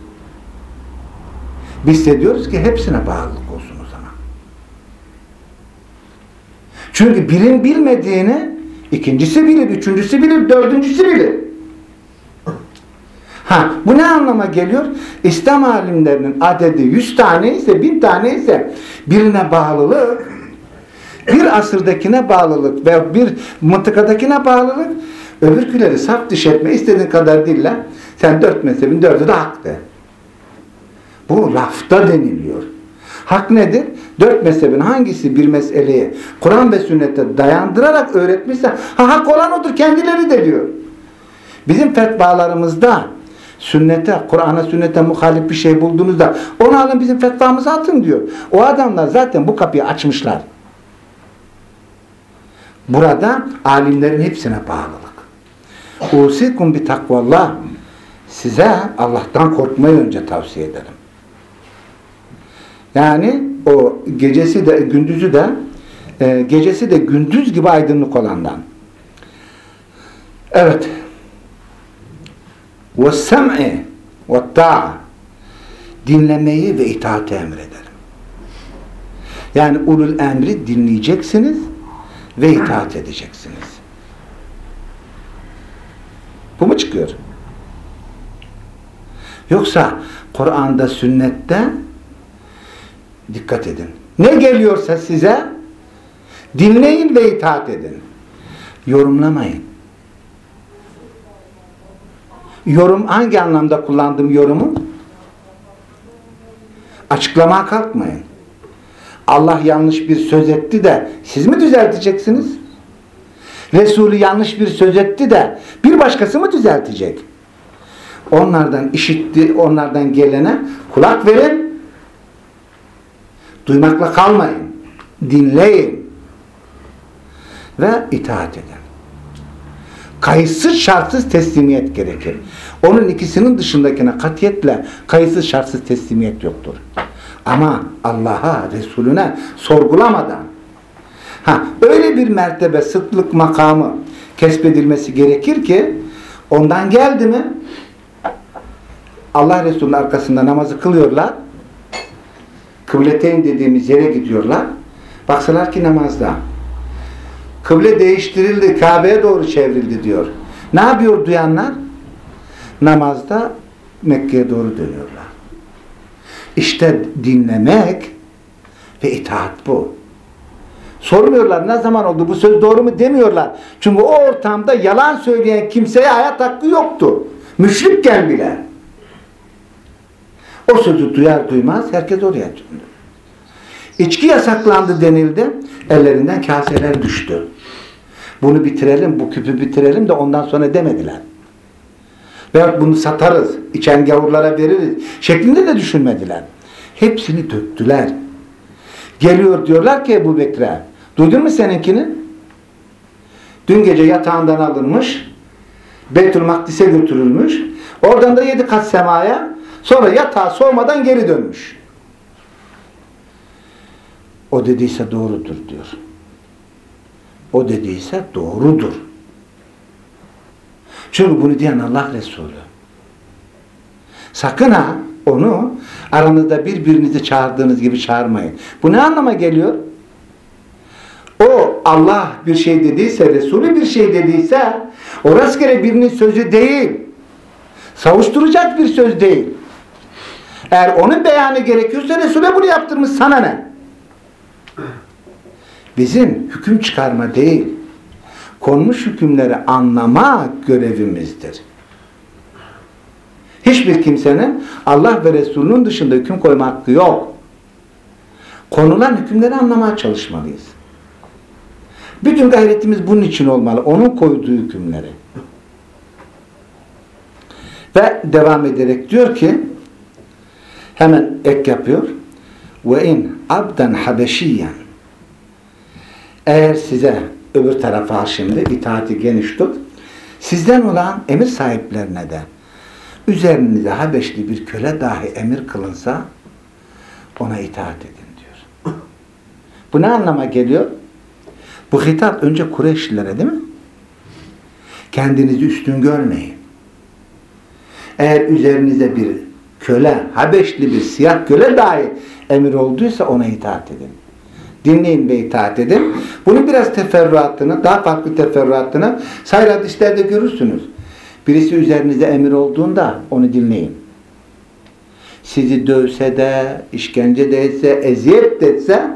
Biz de diyoruz ki hepsine bağlılık olsun o zaman. Çünkü birin bilmediğini ikincisi bilir, üçüncüsü bilir, dördüncüsü bilir. Ha, bu ne anlama geliyor? İslam alimlerinin adedi yüz tane ise, bin tane ise birine bağlılık, bir asırdakine bağlılık ve bir mıntıkadakine bağlılık, öbürküleri saf dışı etme istediğin kadar dille, sen dört mezhebin dördü de hak de. Bu lafta deniliyor. Hak nedir? Dört mezhebin hangisi bir meseleyi Kur'an ve sünnete dayandırarak öğretmişse ha, hak olan odur kendileri de diyor. Bizim fetvalarımızda sünnete, Kur'an'a sünnete muhalif bir şey bulduğunuzda onu alın bizim fetvamızı atın diyor. O adamlar zaten bu kapıyı açmışlar. Burada alimlerin hepsine bağlılık. Usikum bir takvallah. Size Allah'tan korkmayı önce tavsiye ederim. Yani o gecesi de gündüzü de e, gecesi de gündüz gibi aydınlık olandan. Evet. Ve sem'i ve ta'a dinlemeyi ve itaati emrederim. Yani ulul emri dinleyeceksiniz ve itaat edeceksiniz. Bu mu çıkıyor? Yoksa Kur'an'da, sünnette dikkat edin. Ne geliyorsa size dinleyin ve itaat edin. Yorumlamayın. Yorum hangi anlamda kullandım yorumu? Açıklamaya kalkmayın. Allah yanlış bir söz etti de siz mi düzelteceksiniz? Resulü yanlış bir söz etti de bir başkası mı düzeltecek? Onlardan işitti, onlardan gelene kulak verin. Duymakla kalmayın. Dinleyin. Ve itaat edin. Kayıtsız şartsız teslimiyet gerekir. Onun ikisinin dışındakine katiyetle kayıtsız şartsız teslimiyet yoktur. Ama Allah'a, Resulüne sorgulamadan ha, öyle bir mertebe sıtlık makamı kesbedilmesi gerekir ki ondan geldi mi Allah Resulü'nün arkasında namazı kılıyorlar. Kıbleteyn dediğimiz yere gidiyorlar. Baksalar ki namazda. Kıble değiştirildi, Kabe'ye doğru çevrildi diyor. Ne yapıyor duyanlar? Namazda Mekke'ye doğru dönüyorlar. İşte dinlemek ve itaat bu. Sormuyorlar ne zaman oldu bu söz doğru mu demiyorlar. Çünkü o ortamda yalan söyleyen kimseye hayat hakkı yoktu. Müşrikken bile. O sözü duyar duymaz herkes oraya döndü. İçki yasaklandı denildi. Ellerinden kaseler düştü. Bunu bitirelim, bu küpü bitirelim de ondan sonra demediler. Veyahut bunu satarız, içen gavurlara veririz şeklinde de düşünmediler. Hepsini döktüler. Geliyor diyorlar ki Ebu Bekir'e, duydun mu seninkini? Dün gece yatağından alınmış, Beytül Makdis'e götürülmüş, oradan da yedi kat semaya, sonra yatağa soğumadan geri dönmüş. O dediyse doğrudur diyor. O dediyse doğrudur. Çünkü bunu diyen Allah Resulü. Sakın ha onu aranızda birbirinizi çağırdığınız gibi çağırmayın. Bu ne anlama geliyor? O Allah bir şey dediyse, Resulü bir şey dediyse o rastgele birinin sözü değil. Savuşturacak bir söz değil. Eğer onun beyanı gerekiyorsa Resul'e bunu yaptırmış sana ne? Bizim hüküm çıkarma değil, konmuş hükümleri anlama görevimizdir. Hiçbir kimsenin Allah ve Resulünün dışında hüküm koyma hakkı yok. Konulan hükümleri anlamaya çalışmalıyız. Bütün gayretimiz bunun için olmalı. Onun koyduğu hükümleri. Ve devam ederek diyor ki hemen ek yapıyor ve in abden habeşiyen eğer size öbür tarafa şimdi itaati geniş tut sizden olan emir sahiplerine de üzerinize Habeşli bir köle dahi emir kılınsa ona itaat edin diyor. Bu ne anlama geliyor? Bu hitap önce Kureyşlilere değil mi? Kendinizi üstün görmeyin. Eğer üzerinize bir köle, Habeşli bir siyah köle dahi emir olduysa ona itaat edin. Dinleyin ve itaat edin. Bunu biraz teferruatını, daha farklı teferruatını sayr hadislerde görürsünüz. Birisi üzerinize emir olduğunda onu dinleyin. Sizi dövse de, işkence de etse, eziyet de etse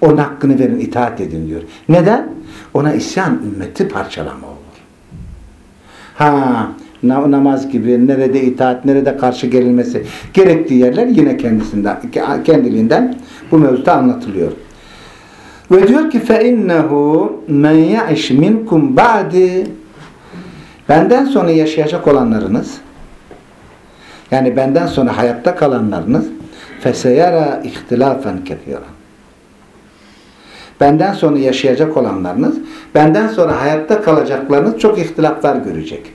onun hakkını verin, itaat edin diyor. Neden? Ona isyan ümmeti parçalama olur. Ha, namaz gibi nerede itaat, nerede karşı gelinmesi gerektiği yerler yine kendisinden, kendiliğinden bu mevzuda anlatılıyor. Ve diyor ki فَاِنَّهُ مَنْ يَعِشْ مِنْكُمْ بَعْدِ Benden sonra yaşayacak olanlarınız yani benden sonra hayatta kalanlarınız فَسَيَرَى اِخْتِلَافًا كَثِيرًا Benden sonra yaşayacak olanlarınız, benden sonra hayatta kalacaklarınız çok ihtilaflar görecek.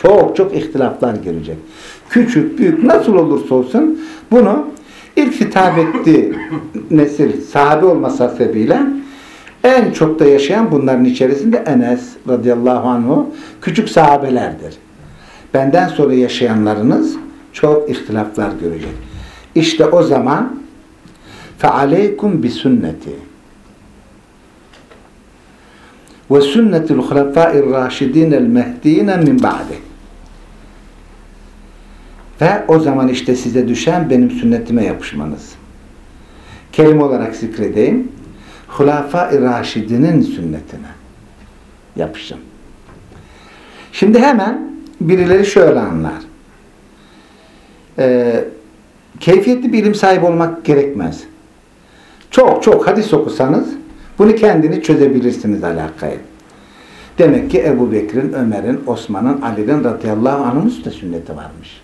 Çok çok ihtilaflar görecek. Küçük, büyük nasıl olursa olsun bunu ilk hitap ettiği *laughs* nesil sahabe olması sebebiyle en çok da yaşayan bunların içerisinde Enes radıyallahu anhu küçük sahabelerdir. Benden sonra yaşayanlarınız çok ihtilaflar görecek. İşte o zaman فَعَلَيْكُمْ بِسُنَّتِ وَسُنَّةِ الْخُلَفَاءِ الرَّاشِدِينَ الْمَهْدِينَ مِنْ بَعْدِ ve o zaman işte size düşen benim sünnetime yapışmanız. Kelime olarak zikredeyim. Hulafai Raşidinin sünnetine yapışın. Şimdi hemen birileri şöyle anlar. Ee, keyfiyetli bir ilim sahibi olmak gerekmez. Çok çok hadis okusanız bunu kendini çözebilirsiniz alakayı. Demek ki Ebu Bekir'in, Ömer'in, Osman'ın, Ali'nin radıyallahu anh'ın üstü sünneti varmış.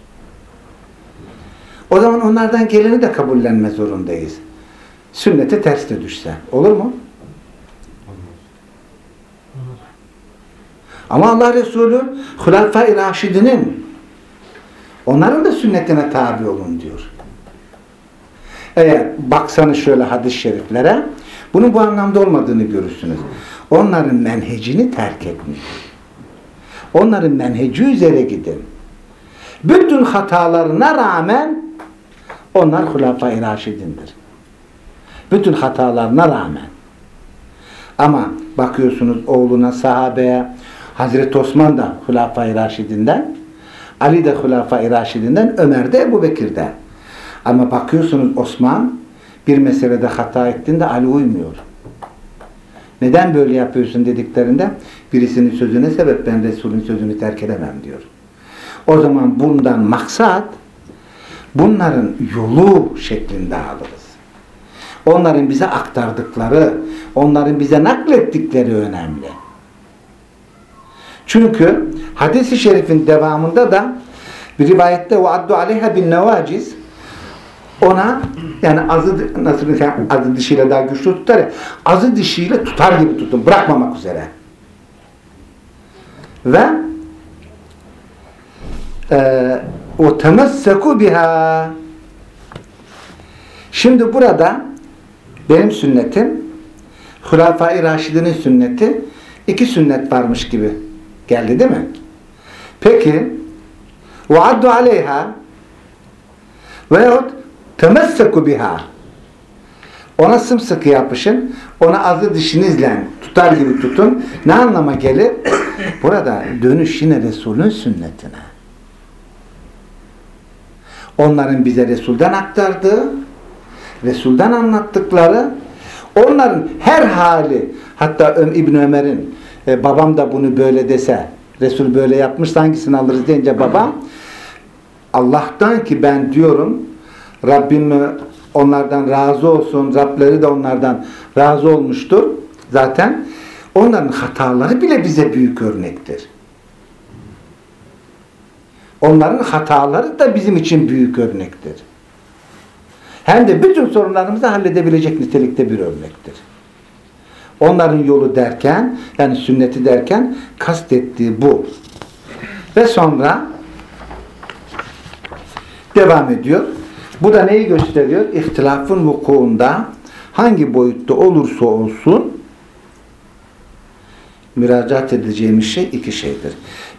O zaman onlardan geleni de kabullenme zorundayız. Sünnete ters de düşse. Olur mu? Ama Allah Resulü Hulafai Raşidinin onların da sünnetine tabi olun diyor. Eğer baksanız şöyle hadis-i şeriflere bunun bu anlamda olmadığını görürsünüz. Onların menhecini terk etmeyin. Onların menheci üzere gidin. Bütün hatalarına rağmen onlar Hulafai Raşidindir. Bütün hatalarına rağmen. Ama bakıyorsunuz oğluna, sahabeye, Hazreti Osman da Hulafai Raşidinden, Ali de Hulafai Raşidinden, Ömer de Ebu Bekir'de. Ama bakıyorsunuz Osman bir meselede hata ettiğinde Ali uymuyor. Neden böyle yapıyorsun dediklerinde birisinin sözüne sebep ben Resul'ün sözünü terk edemem diyor. O zaman bundan maksat Bunların yolu şeklinde alırız. Onların bize aktardıkları, onların bize naklettikleri önemli. Çünkü hadis-i şerifin devamında da bir rivayette ve addu aleyha bin nevaciz ona yani azı nasıl yani azı dişiyle daha güçlü tutar ya azı dişiyle tutar gibi tutun bırakmamak üzere. Ve e, o temesseku biha şimdi burada benim sünnetim Hulafai Raşidin'in sünneti iki sünnet varmış gibi geldi değil mi? Peki vaaddu aleyha veyahut temesseku biha ona sımsıkı yapışın ona azı dişinizle tutar gibi tutun ne anlama gelir? Burada dönüş yine Resul'ün sünnetine onların bize Resul'den aktardığı Resul'den anlattıkları onların her hali. Hatta İbn Ömer'in e, babam da bunu böyle dese Resul böyle yapmış hangisini alırız? deyince babam Allah'tan ki ben diyorum Rabbim onlardan razı olsun Rableri de onlardan razı olmuştur. Zaten onların hataları bile bize büyük örnektir. Onların hataları da bizim için büyük örnektir. Hem de bütün sorunlarımızı halledebilecek nitelikte bir örnektir. Onların yolu derken, yani sünneti derken kastettiği bu. Ve sonra devam ediyor. Bu da neyi gösteriyor? İhtilafın vukuunda hangi boyutta olursa olsun müracaat edeceğimiz şey iki şeydir.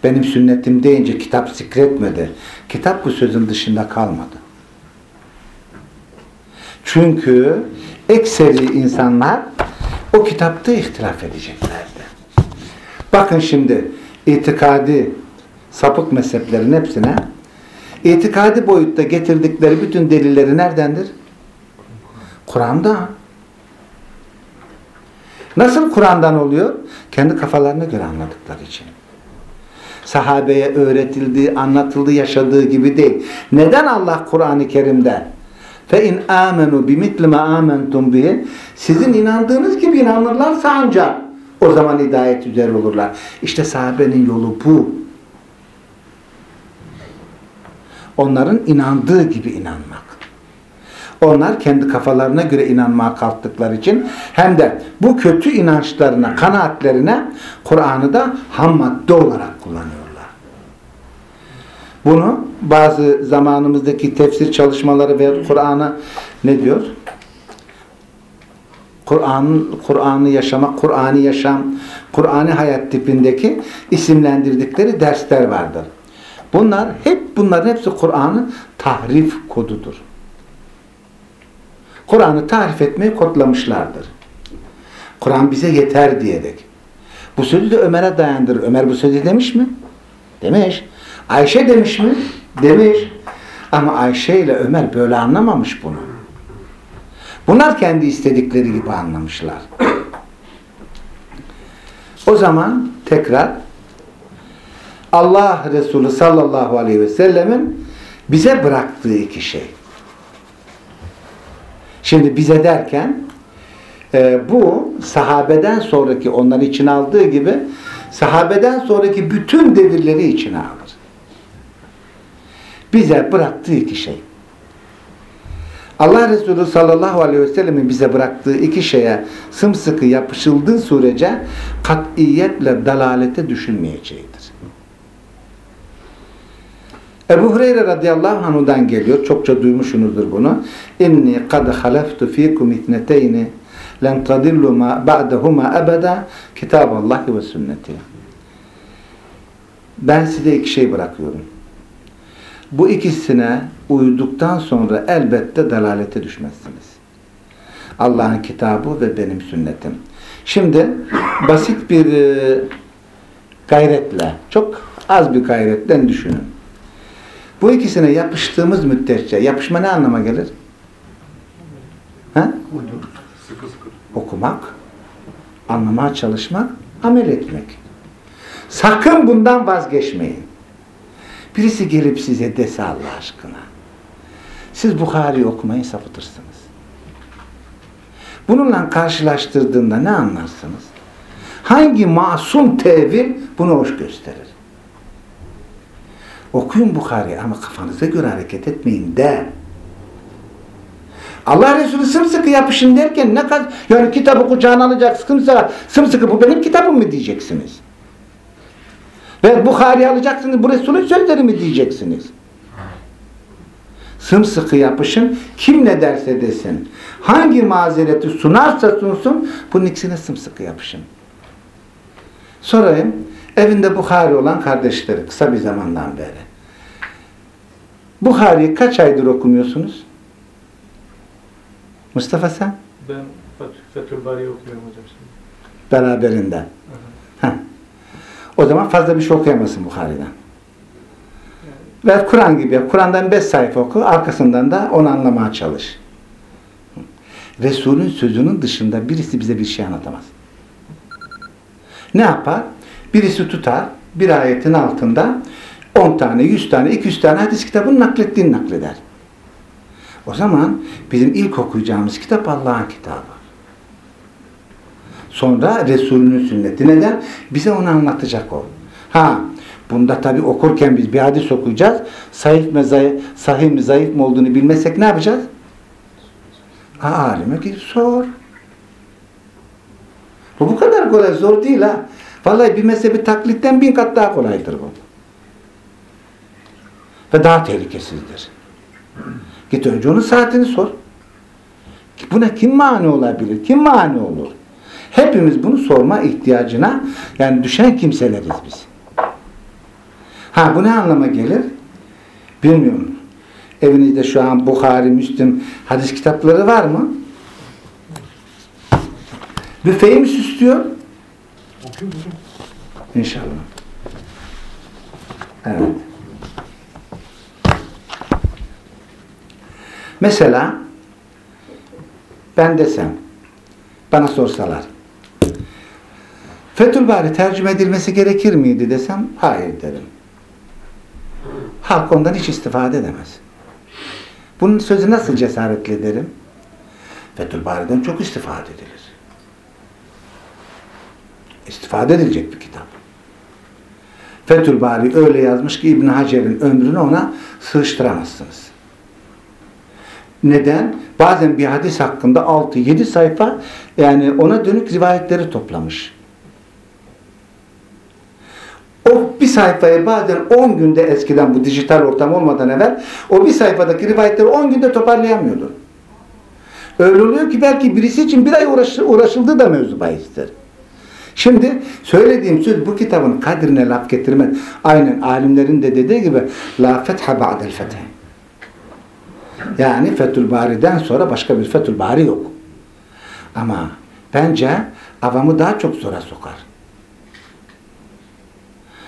Benim sünnetim deyince kitap zikretmedi. Kitap bu sözün dışında kalmadı. Çünkü ekseri insanlar o kitapta ihtilaf edeceklerdi. Bakın şimdi itikadi sapık mezheplerin hepsine itikadi boyutta getirdikleri bütün delilleri neredendir? Kur'an'da. Nasıl Kur'an'dan oluyor? Kendi kafalarına göre anladıkları için. Sahabeye öğretildiği, anlatıldığı, yaşadığı gibi değil. Neden Allah Kur'an-ı Kerim'de fe in amenu bimitli ma amentum bihi sizin inandığınız gibi inanırlarsa ancak o zaman hidayet üzere olurlar. İşte sahabenin yolu bu. Onların inandığı gibi inanmak. Onlar kendi kafalarına göre inanmaya kalktıkları için hem de bu kötü inançlarına, kanaatlerine Kur'an'ı da ham madde olarak kullanıyorlar. Bunu bazı zamanımızdaki tefsir çalışmaları ve Kur'an'ı ne diyor? Kur'an'ı Kur'an'ı yaşamak, Kur'an'ı yaşam, Kur'an'ı hayat tipindeki isimlendirdikleri dersler vardır. Bunlar hep bunların hepsi Kur'an'ın tahrif kodudur. Kur'an'ı tarif etmeyi kodlamışlardır. Kur'an bize yeter diyerek. Bu sözü de Ömer'e dayandırır. Ömer bu sözü demiş mi? Demiş. Ayşe demiş mi? Demiş. Ama Ayşe ile Ömer böyle anlamamış bunu. Bunlar kendi istedikleri gibi anlamışlar. O zaman tekrar Allah Resulü sallallahu aleyhi ve sellemin bize bıraktığı iki şey. Şimdi bize derken e, bu sahabeden sonraki onların için aldığı gibi sahabeden sonraki bütün devirleri içine alır. Bize bıraktığı iki şey. Allah Resulü sallallahu aleyhi ve sellemin bize bıraktığı iki şeye sımsıkı yapışıldığı sürece katiyetle dalalete düşünmeyeceğidir. Ebu Hureyre radıyallahu anhudan geliyor. Çokça duymuşsunuzdur bunu. İnni kad haleftu fikum itneteyni len tadillu ma ba'dehuma ebeda kitaballahi ve sünneti. Ben size iki şey bırakıyorum. Bu ikisine uyduktan sonra elbette dalalete düşmezsiniz. Allah'ın kitabı ve benim sünnetim. Şimdi basit bir e, gayretle, çok az bir gayretle düşünün. Bu ikisine yapıştığımız müddetçe, yapışma ne anlama gelir? Ha? Okumak, anlamaya çalışmak, amel etmek. Sakın bundan vazgeçmeyin. Birisi gelip size dese Allah aşkına. Siz Bukhari okumayı sapıtırsınız. Bununla karşılaştırdığında ne anlarsınız? Hangi masum tevil bunu hoş gösterir? Okuyun Bukhari ama kafanıza göre hareket etmeyin de. Allah Resulü sımsıkı yapışın derken ne kadar yani kitabı kucağına alacaksınız sımsıkı bu benim kitabım mı diyeceksiniz? Ve Bukhari alacaksınız bu Resulün sözleri mi diyeceksiniz? Sımsıkı yapışın kim ne derse desin. Hangi mazereti sunarsa sunsun bunun ikisine sımsıkı yapışın. Sorayım evinde Bukhari olan kardeşleri kısa bir zamandan beri. Bukhari'yi kaç aydır okumuyorsunuz? Mustafa sen? Ben Fethül Bari'yi okuyorum hocam şimdi. Beraberinde. Heh. O zaman fazla bir şey okuyamazsın Bukhari'den. Ve Kur'an gibi yap. Kur'an'dan beş sayfa oku. Arkasından da onu anlamaya çalış. Resul'ün sözünün dışında birisi bize bir şey anlatamaz. Ne yapar? Birisi tutar bir ayetin altında 10 tane, 100 tane, 200 tane hadis kitabını naklettiğini nakleder. O zaman bizim ilk okuyacağımız kitap Allah'ın kitabı. Sonra Resulünün sünneti. Neden? Bize onu anlatacak o. Ha, bunda tabi okurken biz bir hadis okuyacağız. Sahih mi, zayıf, sahih mi, zayıf mı olduğunu bilmesek ne yapacağız? Ha, alime gidip sor. Bu bu kadar kolay, zor değil ha. Vallahi bir mezhebi taklitten bin kat daha kolaydır bu. Ve daha tehlikesizdir. Git önce onun saatini sor. Buna kim mani olabilir? Kim mani olur? Hepimiz bunu sorma ihtiyacına yani düşen kimseleriz biz. Ha bu ne anlama gelir? Bilmiyorum. Evinizde şu an Bukhari, Müslim hadis kitapları var mı? Büfeyi mi süslüyor? İnşallah. Evet. Mesela ben desem, bana sorsalar, Fethül Bari tercüme edilmesi gerekir miydi desem hayır derim. Halk ondan hiç istifade edemez. Bunun sözü nasıl cesaretli ederim? Fethül Bari'den çok istifade edilir. İstifade edilecek bir kitap. Fethül Bari öyle yazmış ki İbn Hacer'in ömrünü ona sığıştıramazsınız. Neden? Bazen bir hadis hakkında 6-7 sayfa yani ona dönük rivayetleri toplamış. O bir sayfayı bazen 10 günde eskiden bu dijital ortam olmadan evvel o bir sayfadaki rivayetleri 10 günde toparlayamıyordu. Öyle oluyor ki belki birisi için bir ay uğraş, uğraşıldığı da mevzu bahistir. Şimdi söylediğim söz bu kitabın kadrine laf getirmez. Aynen alimlerin de dediği gibi la fetha ba'del fethe. Yani Fethül Bari'den sonra başka bir Fethül Bari yok. Ama bence avamı daha çok zora sokar.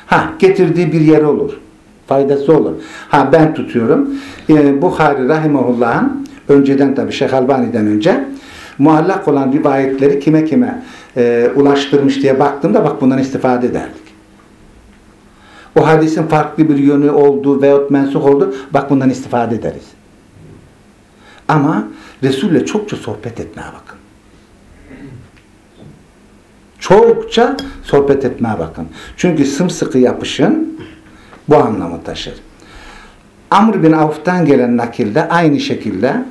Ha getirdiği bir yer olur. Faydası olur. Ha ben tutuyorum. Ee, Bukhari Rahimahullah'ın önceden tabi Şeyh Albani'den önce muallak olan rivayetleri kime kime e, ulaştırmış diye baktığımda bak bundan istifade ederdik. O hadisin farklı bir yönü olduğu veyahut mensup oldu bak bundan istifade ederiz. Ama Resul'le çokça sohbet etmeye bakın. Çokça sohbet etmeye bakın. Çünkü sımsıkı yapışın bu anlamı taşır. Amr bin Avf'tan gelen nakilde aynı şekilde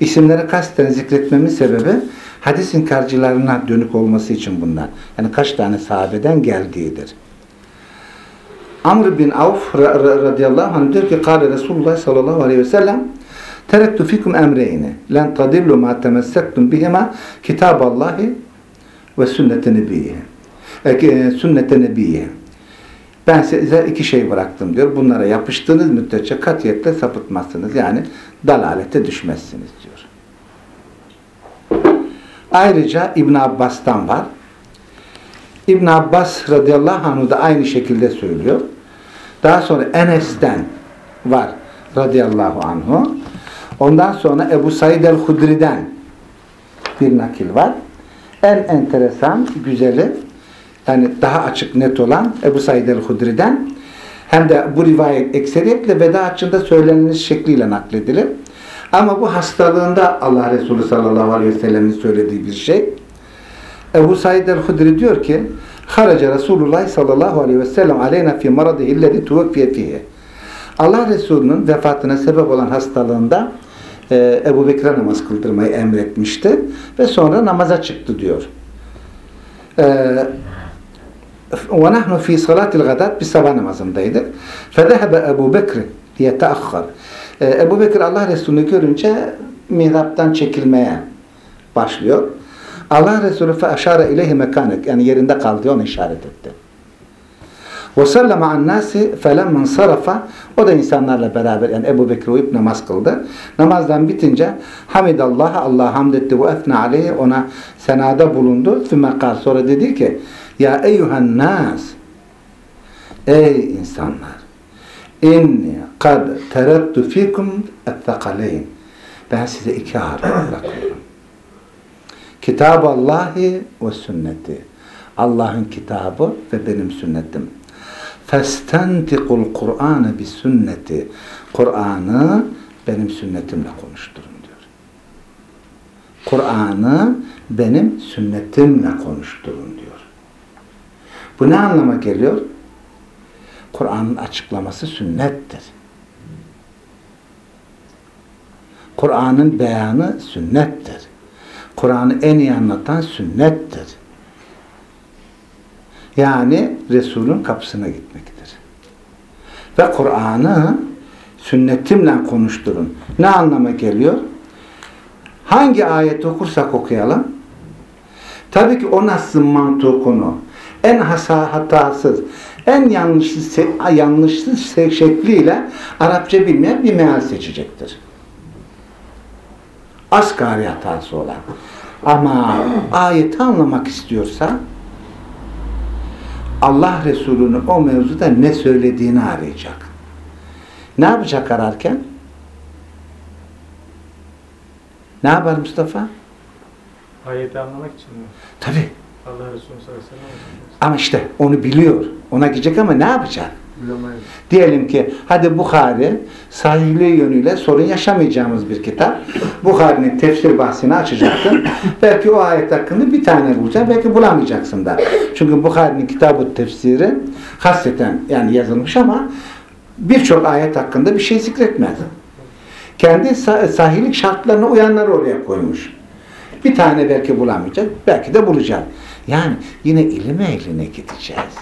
isimleri kasten zikretmemin sebebi hadis inkarcılarına dönük olması için bunlar. Yani kaç tane sahabeden geldiğidir. Amr bin Avf radıyallahu anh diyor ki Kale Resulullah sallallahu aleyhi ve sellem terektu fikum emreyni len tadillu ma temessektum bihima kitaballahi ve sünnet-i nebiyye. E, sünnet-i nebiyye. Ben size iki şey bıraktım diyor. Bunlara yapıştığınız müddetçe katiyetle sapıtmazsınız. Yani dalalete düşmezsiniz diyor. Ayrıca İbn Abbas'tan var. İbn Abbas radıyallahu anhu da aynı şekilde söylüyor. Daha sonra Enes'ten var radıyallahu anhu. Ondan sonra Ebu Said el-Hudri'den bir nakil var. En enteresan, güzeli yani daha açık net olan Ebu Said el-Hudri'den hem de bu rivayet ekseriyetle veda açında söyleniliş şekliyle nakledilir. Ama bu hastalığında Allah Resulü sallallahu aleyhi ve sellemin söylediği bir şey. Ebu Said el-Hudri diyor ki Haraca Resulullah sallallahu aleyhi ve sellem aleyna fi maradihi illezi tuvekfiye. Allah Resulü'nün vefatına sebep olan hastalığında e, Ebu Bekir'e namaz kıldırmayı emretmişti ve sonra namaza çıktı diyor. وَنَحْنُ ف۪ي صَلَاتِ الْغَدَاتِ bir sabah namazındaydık. فَذَهَبَ Ebu Bekir diye teakhar. Ebu Bekir Allah Resulü'nü görünce mihraptan çekilmeye başlıyor. Allah Resulü فَاَشَارَ اِلَيْهِ mekanek yani yerinde kaldı onu işaret etti. Ve sallama an nasi o da insanlarla beraber yani Ebu Bekir uyup namaz kıldı. Namazdan bitince hamidallah Allah hamd etti ve efna aleyhi ona senada bulundu. Fümekal sonra dedi ki ya eyyühen nas ey insanlar inni kad terettu fikum ettekaleyn ben size iki ağırlık bırakıyorum. Kitaballahi ve sünneti. Allah'ın kitabı ve benim sünnetim festentikul Kur'an'ı bir sünneti. Kur'an'ı benim sünnetimle konuşturun diyor. Kur'an'ı benim sünnetimle konuşturun diyor. Bu ne anlama geliyor? Kur'an'ın açıklaması sünnettir. Kur'an'ın beyanı sünnettir. Kur'an'ı en iyi anlatan sünnettir. Yani Resul'ün kapısına gitmektir. Ve Kur'an'ı sünnetimle konuşturun. Ne anlama geliyor? Hangi ayet okursak okuyalım. Tabii ki o nasıl mantukunu en hasa hatasız, en yanlışsız, yanlışsız şekliyle Arapça bilmeyen bir meal seçecektir. Asgari hatası olan. Ama ayeti anlamak istiyorsa Allah Resulü'nün o mevzuda ne söylediğini arayacak. Ne yapacak ararken? Ne yapar Mustafa? Ayeti anlamak için mi? Tabi. Allah Resulü sallallahu aleyhi ve sellem. Ama işte onu biliyor. Ona gidecek ama ne yapacak? Bilemeyiz. Diyelim ki hadi Bukhari sahihliği yönüyle sorun yaşamayacağımız bir kitap. Bukhari'nin tefsir bahsini açacaksın. *coughs* belki o ayet hakkında bir tane bulacaksın. Belki bulamayacaksın da. Çünkü Bukhari'nin kitabı tefsiri hasreten yani yazılmış ama birçok ayet hakkında bir şey zikretmez. Kendi sah- sahihlik şartlarına uyanları oraya koymuş. Bir tane belki bulamayacak. Belki de bulacak. Yani yine ilim ehline gideceğiz.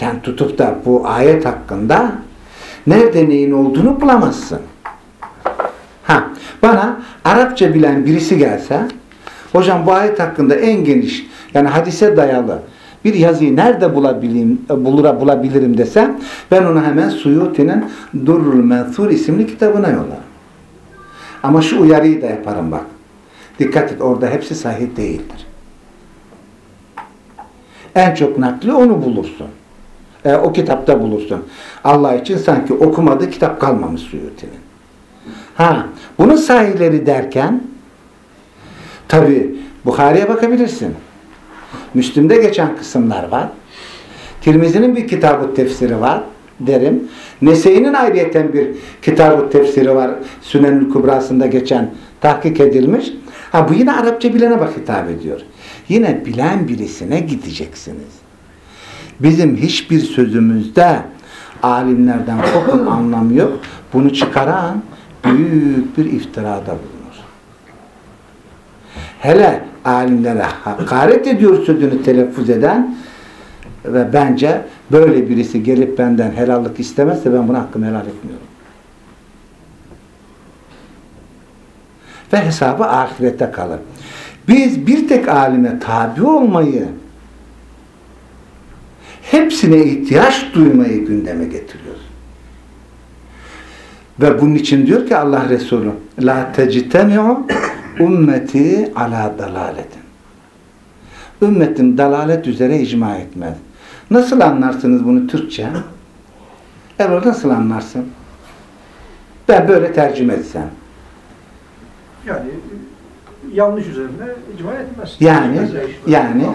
Sen tutup da bu ayet hakkında nerede neyin olduğunu bulamazsın. Ha, bana Arapça bilen birisi gelse, hocam bu ayet hakkında en geniş, yani hadise dayalı bir yazıyı nerede bulabilirim, bulura bulabilirim desem, ben onu hemen Suyuti'nin Durrul Menthur isimli kitabına yollarım. Ama şu uyarıyı da yaparım bak. Dikkat et orada hepsi sahih değildir. En çok nakli onu bulursun. E, o kitapta bulursun. Allah için sanki okumadığı kitap kalmamış Suyuti'nin. Ha, bunun sahihleri derken tabi Bukhari'ye bakabilirsin. Müslüm'de geçen kısımlar var. Tirmizi'nin bir kitabı tefsiri var derim. Nese'inin ayrıyeten bir kitabı tefsiri var. Sünenül Kubrası'nda geçen tahkik edilmiş. Ha bu yine Arapça bilene bak hitap ediyor. Yine bilen birisine gideceksiniz. Bizim hiçbir sözümüzde alimlerden kopun *clears throat* anlamı yok. Bunu çıkaran büyük bir iftirada bulunur. Hele alimlere hakaret ediyor sözünü telaffuz eden ve bence böyle birisi gelip benden helallik istemezse ben buna hakkımı helal etmiyorum. Ve hesabı ahirette kalır. Biz bir tek alime tabi olmayı hepsine ihtiyaç duymayı gündeme getiriyoruz. Ve bunun için diyor ki Allah Resulü La tectemi'u ümmeti ala dalaletin. Ümmetim dalalet üzere icma etmez. Nasıl anlarsınız bunu Türkçe? Evet nasıl anlarsın? Ben böyle tercüme etsem. Yani yanlış üzerine icma etmez. Yani yani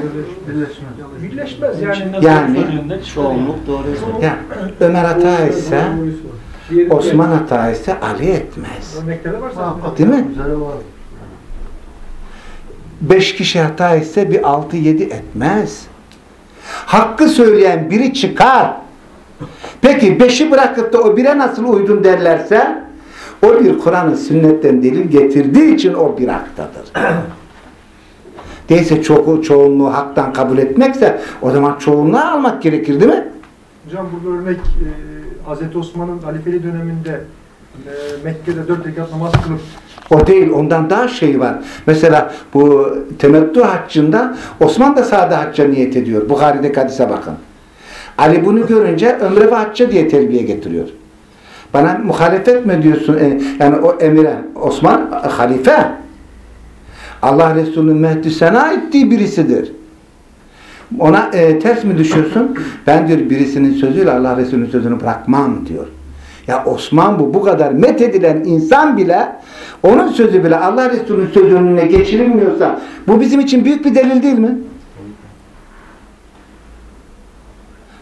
Birleşmez yani. Yani- çoğunluk doğru. ya Ömer hata etse Osman hata etse Ali etmez. Örnekleri var zaten. Değil mi? Beş kişi hata etse bir altı yedi etmez. Hakkı söyleyen biri çıkar. Peki beşi bırakıp da o bire nasıl uydun derlerse o bir Kur'an'ın sünnetten delil getirdiği için o bir haktadır. *clears throat* Değilse ço çoğunluğu haktan kabul etmekse o zaman çoğunluğu almak gerekir değil mi? Hocam burada örnek e, Hazreti Osman'ın halifeli döneminde e, Mekke'de dört rekat namaz kılıp O değil, ondan daha şey var. Mesela bu temettü haccında Osman da sade hacca niyet ediyor. Bukhari'deki hadise bakın. Ali bunu görünce ömre ve hacca diye terbiye getiriyor. Bana muhalefet mi diyorsun? E, Yani o emire Osman halife. Allah Resulü'nün Mehdi sena ettiği birisidir. Ona e, ters mi düşüyorsun? Ben diyor birisinin sözüyle Allah Resulü'nün sözünü bırakmam diyor. Ya Osman bu bu kadar met edilen insan bile onun sözü bile Allah Resulü'nün sözü önüne geçirilmiyorsa bu bizim için büyük bir delil değil mi?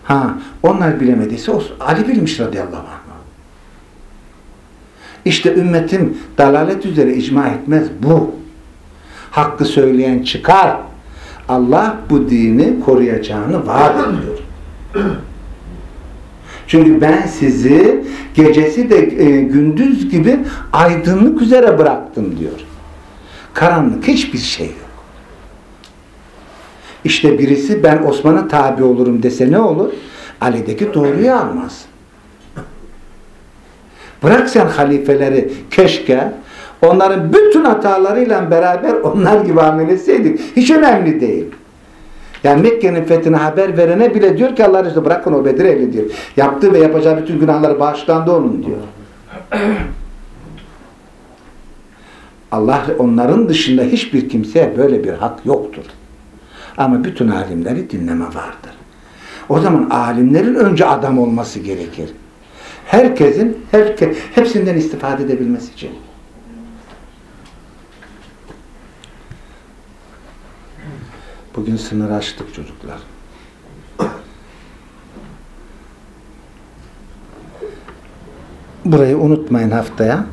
Ha, onlar bilemediyse Ali bilmiş radıyallahu anh. İşte ümmetim dalalet üzere icma etmez bu. Hakkı söyleyen çıkar. Allah bu dini koruyacağını vaat ediyor. Çünkü ben sizi gecesi de e, gündüz gibi aydınlık üzere bıraktım diyor. Karanlık hiçbir şey yok. İşte birisi ben Osman'a tabi olurum dese ne olur? Ali'deki doğruyu almaz. Bırak sen halifeleri keşke onların bütün hatalarıyla beraber onlar gibi amel etseydik. Hiç önemli değil. Yani Mekke'nin fethine haber verene bile diyor ki Allah Resulü bırakın o Bedir ehli diyor. Yaptığı ve yapacağı bütün günahları bağışlandı onun diyor. *clears throat* Allah onların dışında hiçbir kimseye böyle bir hak yoktur. Ama bütün alimleri dinleme vardır. O zaman alimlerin önce adam olması gerekir. Herkesin herke, hepsinden istifade edebilmesi için. Bugün sınır açtık çocuklar. Burayı unutmayın haftaya.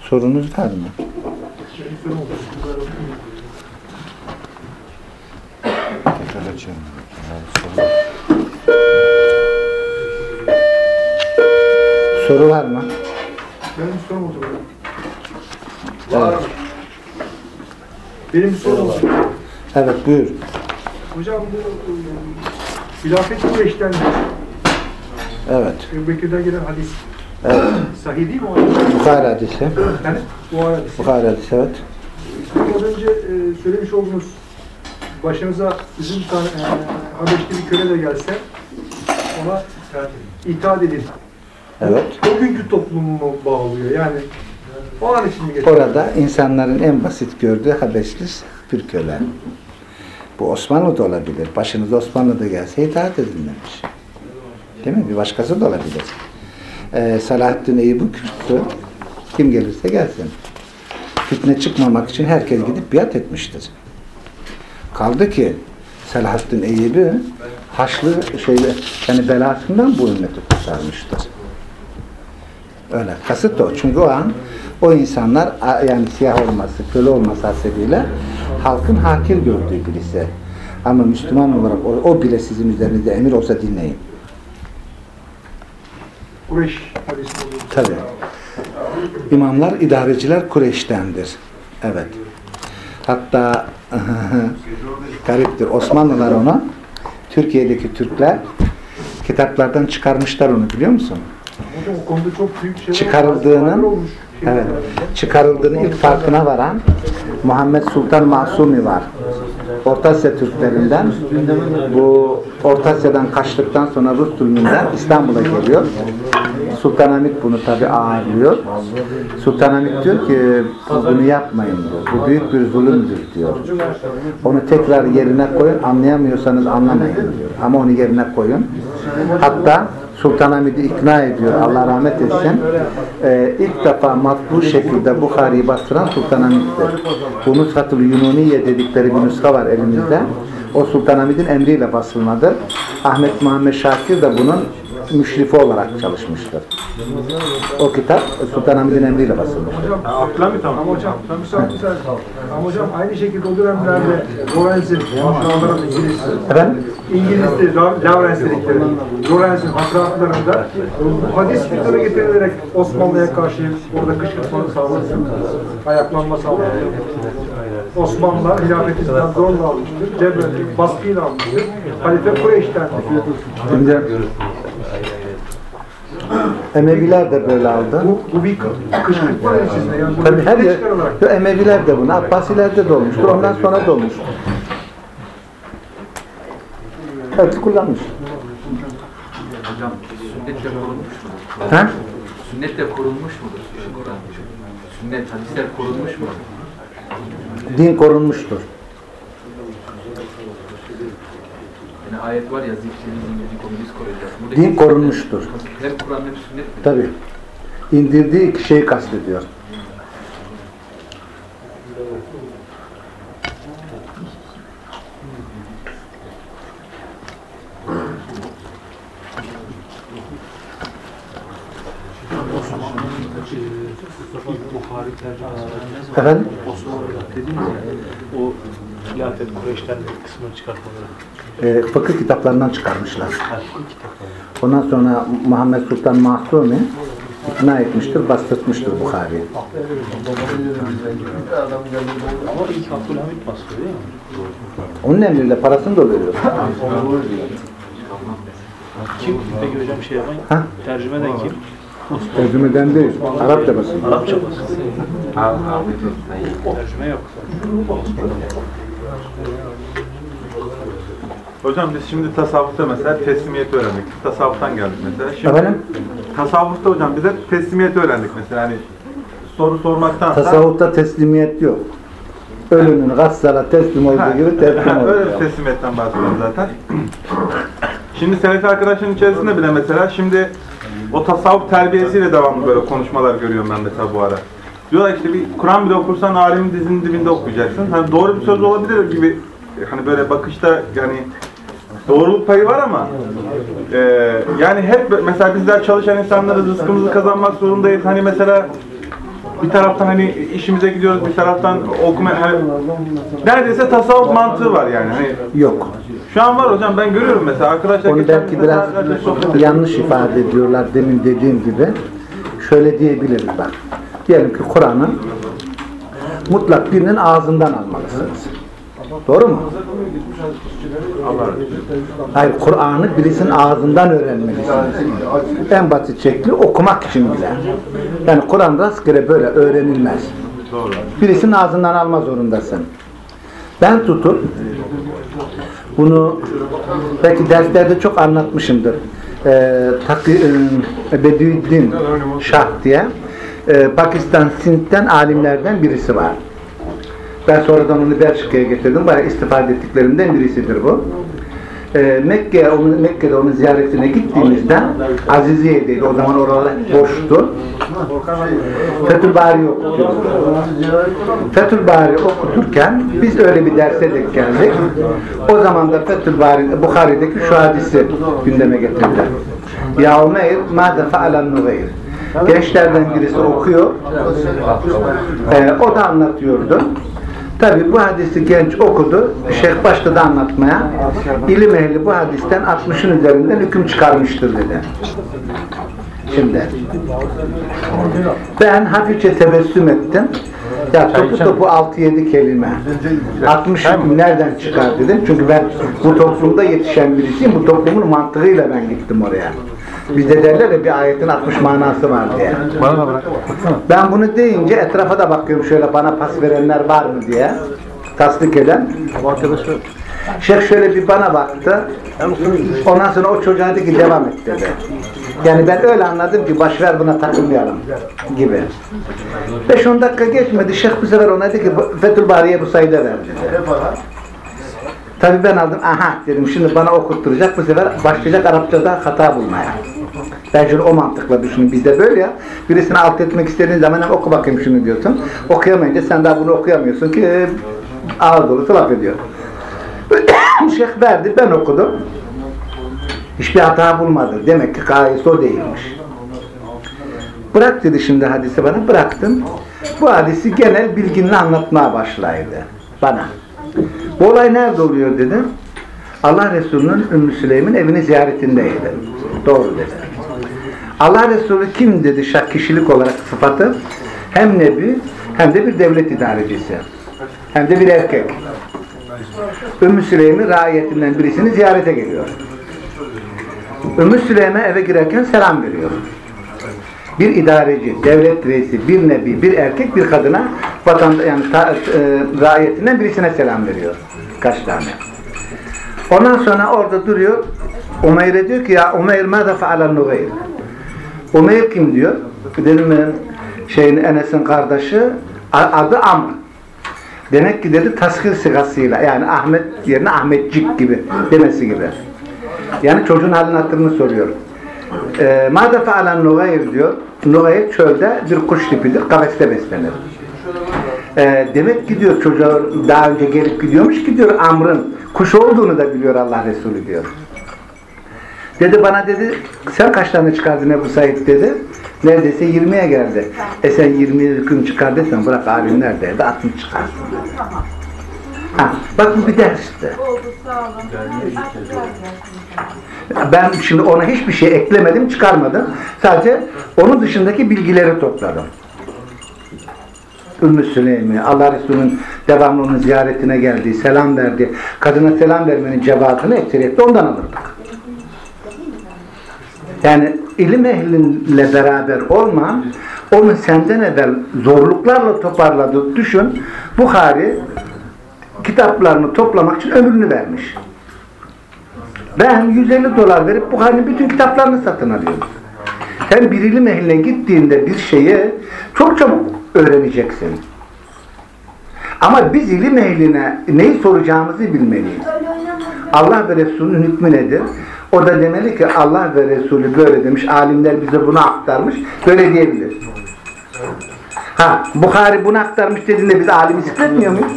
Sorunuz var mı? Tekrar açıyorum. Yani soru. Soru var mı? Benim bir sorum oldu. böyle. Evet. Benim bir sorum var. Evet buyur. Hocam bu e, hilafet Kureyş'ten Evet. Ebu Bekir'den gelen hadis Evet. sahih değil mi o hadis? Bukhari hadisi. Yani bu hadis. Bukhari hadisi evet. Az önce e, söylemiş olduğunuz başınıza bizim tane e, Habeşli bir köle de gelse ona itaat edin. Evet. O günkü toplumu bağlıyor. Yani o an için mi geçiyor? Orada insanların en basit gördüğü Habeşli bir köle. Bu Osmanlı da olabilir. Başınıza Osmanlı da gelse itaat edin demiş. Değil mi? Bir başkası da olabilir. Ee, Salahaddin Eyyubi Kürt'tü. Kim gelirse gelsin. Fitne çıkmamak için herkes gidip biat etmiştir. Kaldı ki Selahaddin Eyyubi Haçlı şeyle yani belasından bu ümmeti kurtarmıştır. Öyle. Kasıt o. Çünkü o an o insanlar yani siyah olması, köle olması hasebiyle halkın hakir gördüğü birisi. Ama Müslüman olarak o, o bile sizin üzerinizde emir olsa dinleyin. Kureyş. Tabii. İmamlar, idareciler Kureyş'tendir. Evet. Hatta *laughs* gariptir. Osmanlılar onu Türkiye'deki Türkler kitaplardan çıkarmışlar onu biliyor musun? Hocam o konuda çok büyük şeyler Çıkarıldığının-. Evet. Çıkarıldığını ilk farkına varan Muhammed Sultan Masumi var. Orta Asya Türklerinden bu Orta Asya'dan kaçtıktan sonra Rus zulmünden İstanbul'a geliyor. Sultanahmet bunu tabi ağırlıyor. Sultanahmet diyor ki bunu yapmayın diyor. Bu büyük bir zulümdür diyor. Onu tekrar yerine koyun. Anlayamıyorsanız anlamayın diyor. Ama onu yerine koyun. Hatta Sultanahmet'i ikna ediyor. Allah rahmet etsin. Ee, ilk defa matbu şekilde Bukhari'yi bastıran Sultanahmet'tir. Bu Nushatul Yununiye dedikleri bir nuska var elimizde. O Sultanahmet'in emriyle basılmadır. Ahmet Muhammed Şakir de bunun müşrifi olarak çalışmıştır. O kitap Sultanahmet'in emriyle basılmış. Hocam, Abdülhamit tamam. Ama hocam, sen müsaade misin? Ama hocam aynı şekilde o dönemlerde Lorenz'in hatıralarında İngiliz, Efendim? İngiliz'de Lawrence dedikleri Lorenz'in hatıratlarında bu hadis gündeme getirilerek Osmanlı'ya karşı orada kışkırtma sağladı. Ayaklanma sağladı. Osmanlılar hilafetinden zorla almıştır. Cebre'nin baskıyla almıştır. Halife Kureyş'ten. Şimdi Emeviler de böyle aldı. Bu, bu bir kışkırtma neticesinde. Yani Tabii her bir yer. Yo, Emeviler de bunu, Abbasilerde de olmuştur, ondan sonra da olmuştur. Hepsi kullanmış. Hocam sünnetle korunmuş mudur? Ha? Sünnetle korunmuş mudur? Sünnet, hadisler korunmuş mu? Din korunmuştur. Yani ayet var ya zikrini zingiri komünist koruyacağız. Buradaki Din korunmuştur. Hem Kur'an hem sünnet mi? Tabii. İndirdiği şeyi kastediyor. Efendim? dediniz ya, o kısmını çıkartmaları. Ee, fıkıh kitaplarından çıkarmışlar. Ha. Ondan sonra Muhammed Sultan Mahsumi ikna etmiştir, bastırtmıştır Bukhari'yi. Ama ilk Abdülhamit bastı değil mi? Onun emriyle parasını da veriyor. Kim peki hocam şey yapan? Ha? Tercümeden kim? Tercümeden değil, Arapça basın. Arapça basın. Tercüme yok. Hocam biz şimdi tasavvufta mesela teslimiyeti öğrendik. Tasavvuftan geldik mesela. Şimdi Efendim? tasavvufta hocam biz hep teslimiyeti öğrendik mesela. Hani soru sormaktansa Tasavvufta teslimiyet yok. Ölünün gassala teslim olduğu gibi teslim *laughs* Öyle bir oluyor. teslimiyetten bahsediyorum zaten. Şimdi Selefi arkadaşların içerisinde bile mesela şimdi o tasavvuf terbiyesiyle devamlı böyle konuşmalar görüyorum ben mesela bu ara. Diyorlar işte bir Kur'an bile okursan alimin dizinin dibinde okuyacaksın. Hani doğru bir söz olabilir gibi hani böyle bakışta yani doğruluk payı var ama e, yani hep mesela bizler çalışan insanlarız rızkımızı kazanmak zorundayız. Hani mesela bir taraftan hani işimize gidiyoruz, bir taraftan okuma hani neredeyse tasavvuf mantığı var yani. Hani Yok. şu an var hocam ben görüyorum mesela arkadaşlar Onu belki biraz yanlış ifade ediyorlar demin dediğim gibi. Şöyle diyebiliriz bak. Diyelim ki Kur'an'ın mutlak birinin ağzından almalısınız. Doğru mu? Hayır, Kur'an'ı birisinin ağzından öğrenmelisiniz. En basit şekli okumak için bile. Yani Kur'an rastgele böyle öğrenilmez. Birisinin ağzından alma zorundasın. Ben tutup bunu belki derslerde çok anlatmışımdır. Ee, Taki, e, Bediüddin Şah diye e, Pakistan Sind'den alimlerden birisi var. Ben sonradan onu Belçika'ya getirdim. Bayağı istifade ettiklerinden birisidir bu. Ee, Mekke, onun, Mekke'de onun ziyaretine gittiğimizde Aziziye'deydi. O zaman oralar boştu. Fethül Bari okutuyordu. Fethül Bari okuturken biz öyle bir derse denk geldik. O zaman da Fethül Bari, Bukhari'deki şu hadisi gündeme getirdi. Ya Umeyr, mâze fealen nugayr. Gençlerden birisi okuyor. Ee, o da anlatıyordu. Tabi bu hadisi genç okudu. Şeyh başladı anlatmaya. İlim ehli bu hadisten 60'ın üzerinden hüküm çıkarmıştır dedi. Şimdi ben hafifçe tebessüm ettim. Ya topu topu 6-7 kelime. 60 hüküm nereden çıkar dedim. Çünkü ben bu toplumda yetişen birisiyim. Bu toplumun mantığıyla ben gittim oraya. Bizde derler ya bir ayetin 60 manası var diye. Ben bunu deyince etrafa da bakıyorum şöyle bana pas verenler var mı diye. Tasdik eden. Şeyh şöyle bir bana baktı. Ondan sonra o çocuğa dedi ki devam et dedi. Yani ben öyle anladım ki başver buna takılmayalım gibi. 5-10 dakika geçmedi. Şeyh bu sefer ona dedi ki Fethül Bari'ye bu sayıda ver dedi. Tabii ben aldım. Aha dedim şimdi bana okutturacak bu sefer başlayacak Arapçada hata bulmaya. Ben o mantıkla düşünün. Bizde böyle ya. Birisini alt etmek istediğin zaman "Hem oku bakayım şunu diyorsun. Okuyamayınca sen daha bunu okuyamıyorsun ki e, ağız dolusu laf ediyor. *coughs* Şeyh verdi. Ben okudum. Hiçbir hata bulmadı. Demek ki gayesi o değilmiş. Bırak dedi şimdi hadisi bana. Bıraktım. Bu hadisi genel bilginle anlatmaya başlaydı. Bana. Bu olay nerede oluyor dedim. Allah Resulü'nün Ümmü Süleym'in evini ziyaretindeydi. Doğru dedi. Allah Resulü kim dedi şak kişilik olarak sıfatı? Hem nebi hem de bir devlet idarecisi. Hem de bir erkek. Ümmü Süleym'in raiyetinden birisini ziyarete geliyor. Ümmü Süleym'e eve girerken selam veriyor. Bir idareci, devlet reisi, bir nebi, bir erkek, bir kadına vatan yani ta, e, raiyetinden birisine selam veriyor. Kaç tane. Ondan sonra orada duruyor. Umeyr'e diyor ki ya Umeyr mâze fealel nugayr. Umeyr kim diyor? Dedim şeyin Enes'in kardeşi adı Amr. Demek ki dedi taskir sigasıyla yani Ahmet yerine Ahmetcik gibi demesi gibi. Yani çocuğun halini hatırını soruyor. E, Mâze fealen nugayr diyor. Nugayr çölde bir kuş tipidir. Kafeste beslenir. E, demek ki diyor çocuğa daha önce gelip gidiyormuş ki diyor Amr'ın kuş olduğunu da biliyor Allah Resulü diyor. Dedi bana dedi sen kaç tane çıkardın Ebu Said dedi. Neredeyse 20'ye geldi. E sen 20 hüküm çıkar desen bırak alim neredeydi 60 çıkarsın. Ha, bak bu bir dersti. Ben şimdi ona hiçbir şey eklemedim, çıkarmadım. Sadece onun dışındaki bilgileri topladım. Ümmü Süleym'i, Allah Resulü'nün devamlı onun ziyaretine geldiği, selam verdi. Kadına selam vermenin cevabını ekseriyetle ondan alırdık. Yani ilim ehlinle beraber olman, onu senden evvel zorluklarla toparladığı düşün, Bukhari kitaplarını toplamak için ömrünü vermiş. Ben 150 dolar verip Bukhari'nin bütün kitaplarını satın alıyorum. Sen bir ilim ehline gittiğinde bir şeyi çok çabuk öğreneceksin. Ama biz ilim ehline neyi soracağımızı bilmeliyiz. Allah ve Resulünün hükmü nedir? O da demeli ki Allah ve Resulü böyle demiş, alimler bize bunu aktarmış, böyle diyebilir. Ha, Bukhari bunu aktarmış dediğinde biz alimi zikretmiyor muyuz?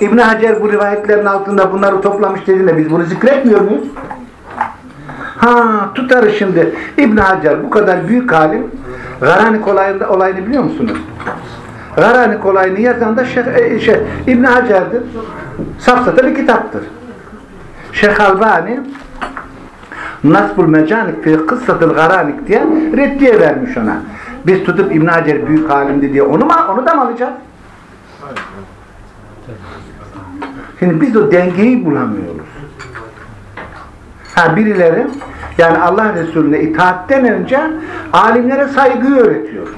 İbn Hacer bu rivayetlerin altında bunları toplamış dediğinde biz bunu zikretmiyor muyuz? Ha tutarız şimdi. İbn Hacer bu kadar büyük alim Garanik olayında, olayını biliyor musunuz? Garanik olayını yazan da Şeyh, e, şey, İbn Hacer'dir. Safsata bir kitaptır. Şeyh Albani Nasbul Mecanik fi kıssatul Garanik diye reddiye vermiş ona. Biz tutup İbn Hacer büyük alimdi diye onu mu onu da mı alacağız? Şimdi biz o dengeyi bulamıyoruz. Ha birileri yani Allah Resulüne itaatten önce alimlere saygıyı öğretiyor.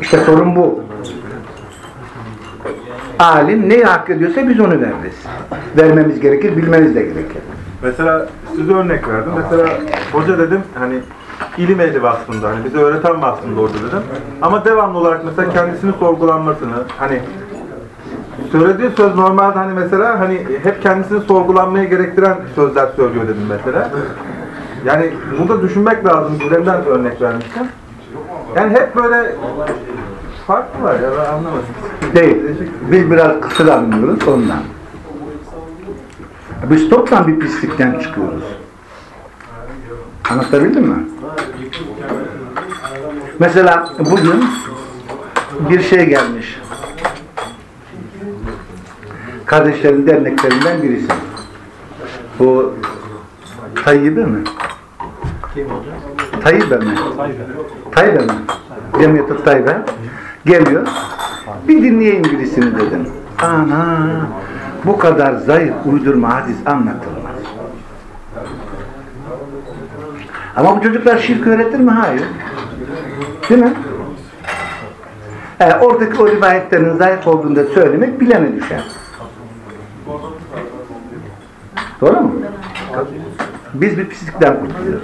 İşte sorun bu. Alim neyi hak ediyorsa biz onu veririz. Vermemiz gerekir, bilmemiz de gerekir. Mesela size örnek verdim. Mesela hoca dedim hani ilim ehli vasfında hani bize öğreten vasfında orada dedim. Ama devamlı olarak mesela kendisini sorgulanmasını hani söylediği söz normalde hani mesela hani hep kendisini sorgulanmaya gerektiren sözler söylüyor dedim mesela. Yani bunu da düşünmek lazım. Üzerinden örnek vermiştim. Yani hep böyle farklı var ya ben anlamadım. Değil. Biz biraz kısır anlıyoruz ondan. Biz toptan bir pislikten çıkıyoruz. Anlatabildim mi? Mesela bugün bir şey gelmiş. Kardeşlerin derneklerinden birisi. Bu Tayyip'e mi? Tayyip'e mi? Tayyip'e mi? Cemiyet-i Tayyip'e geliyor. Bir dinleyeyim birisini dedim. Ana bu kadar zayıf uydurma hadis anlatılmaz. Ama bu çocuklar şirk öğretir mi? Hayır. Değil mi? E, oradaki o rivayetlerin zayıf olduğunu da söylemek bilene düşer. Doğru mu? Biz bir pislikten kurtuluyoruz.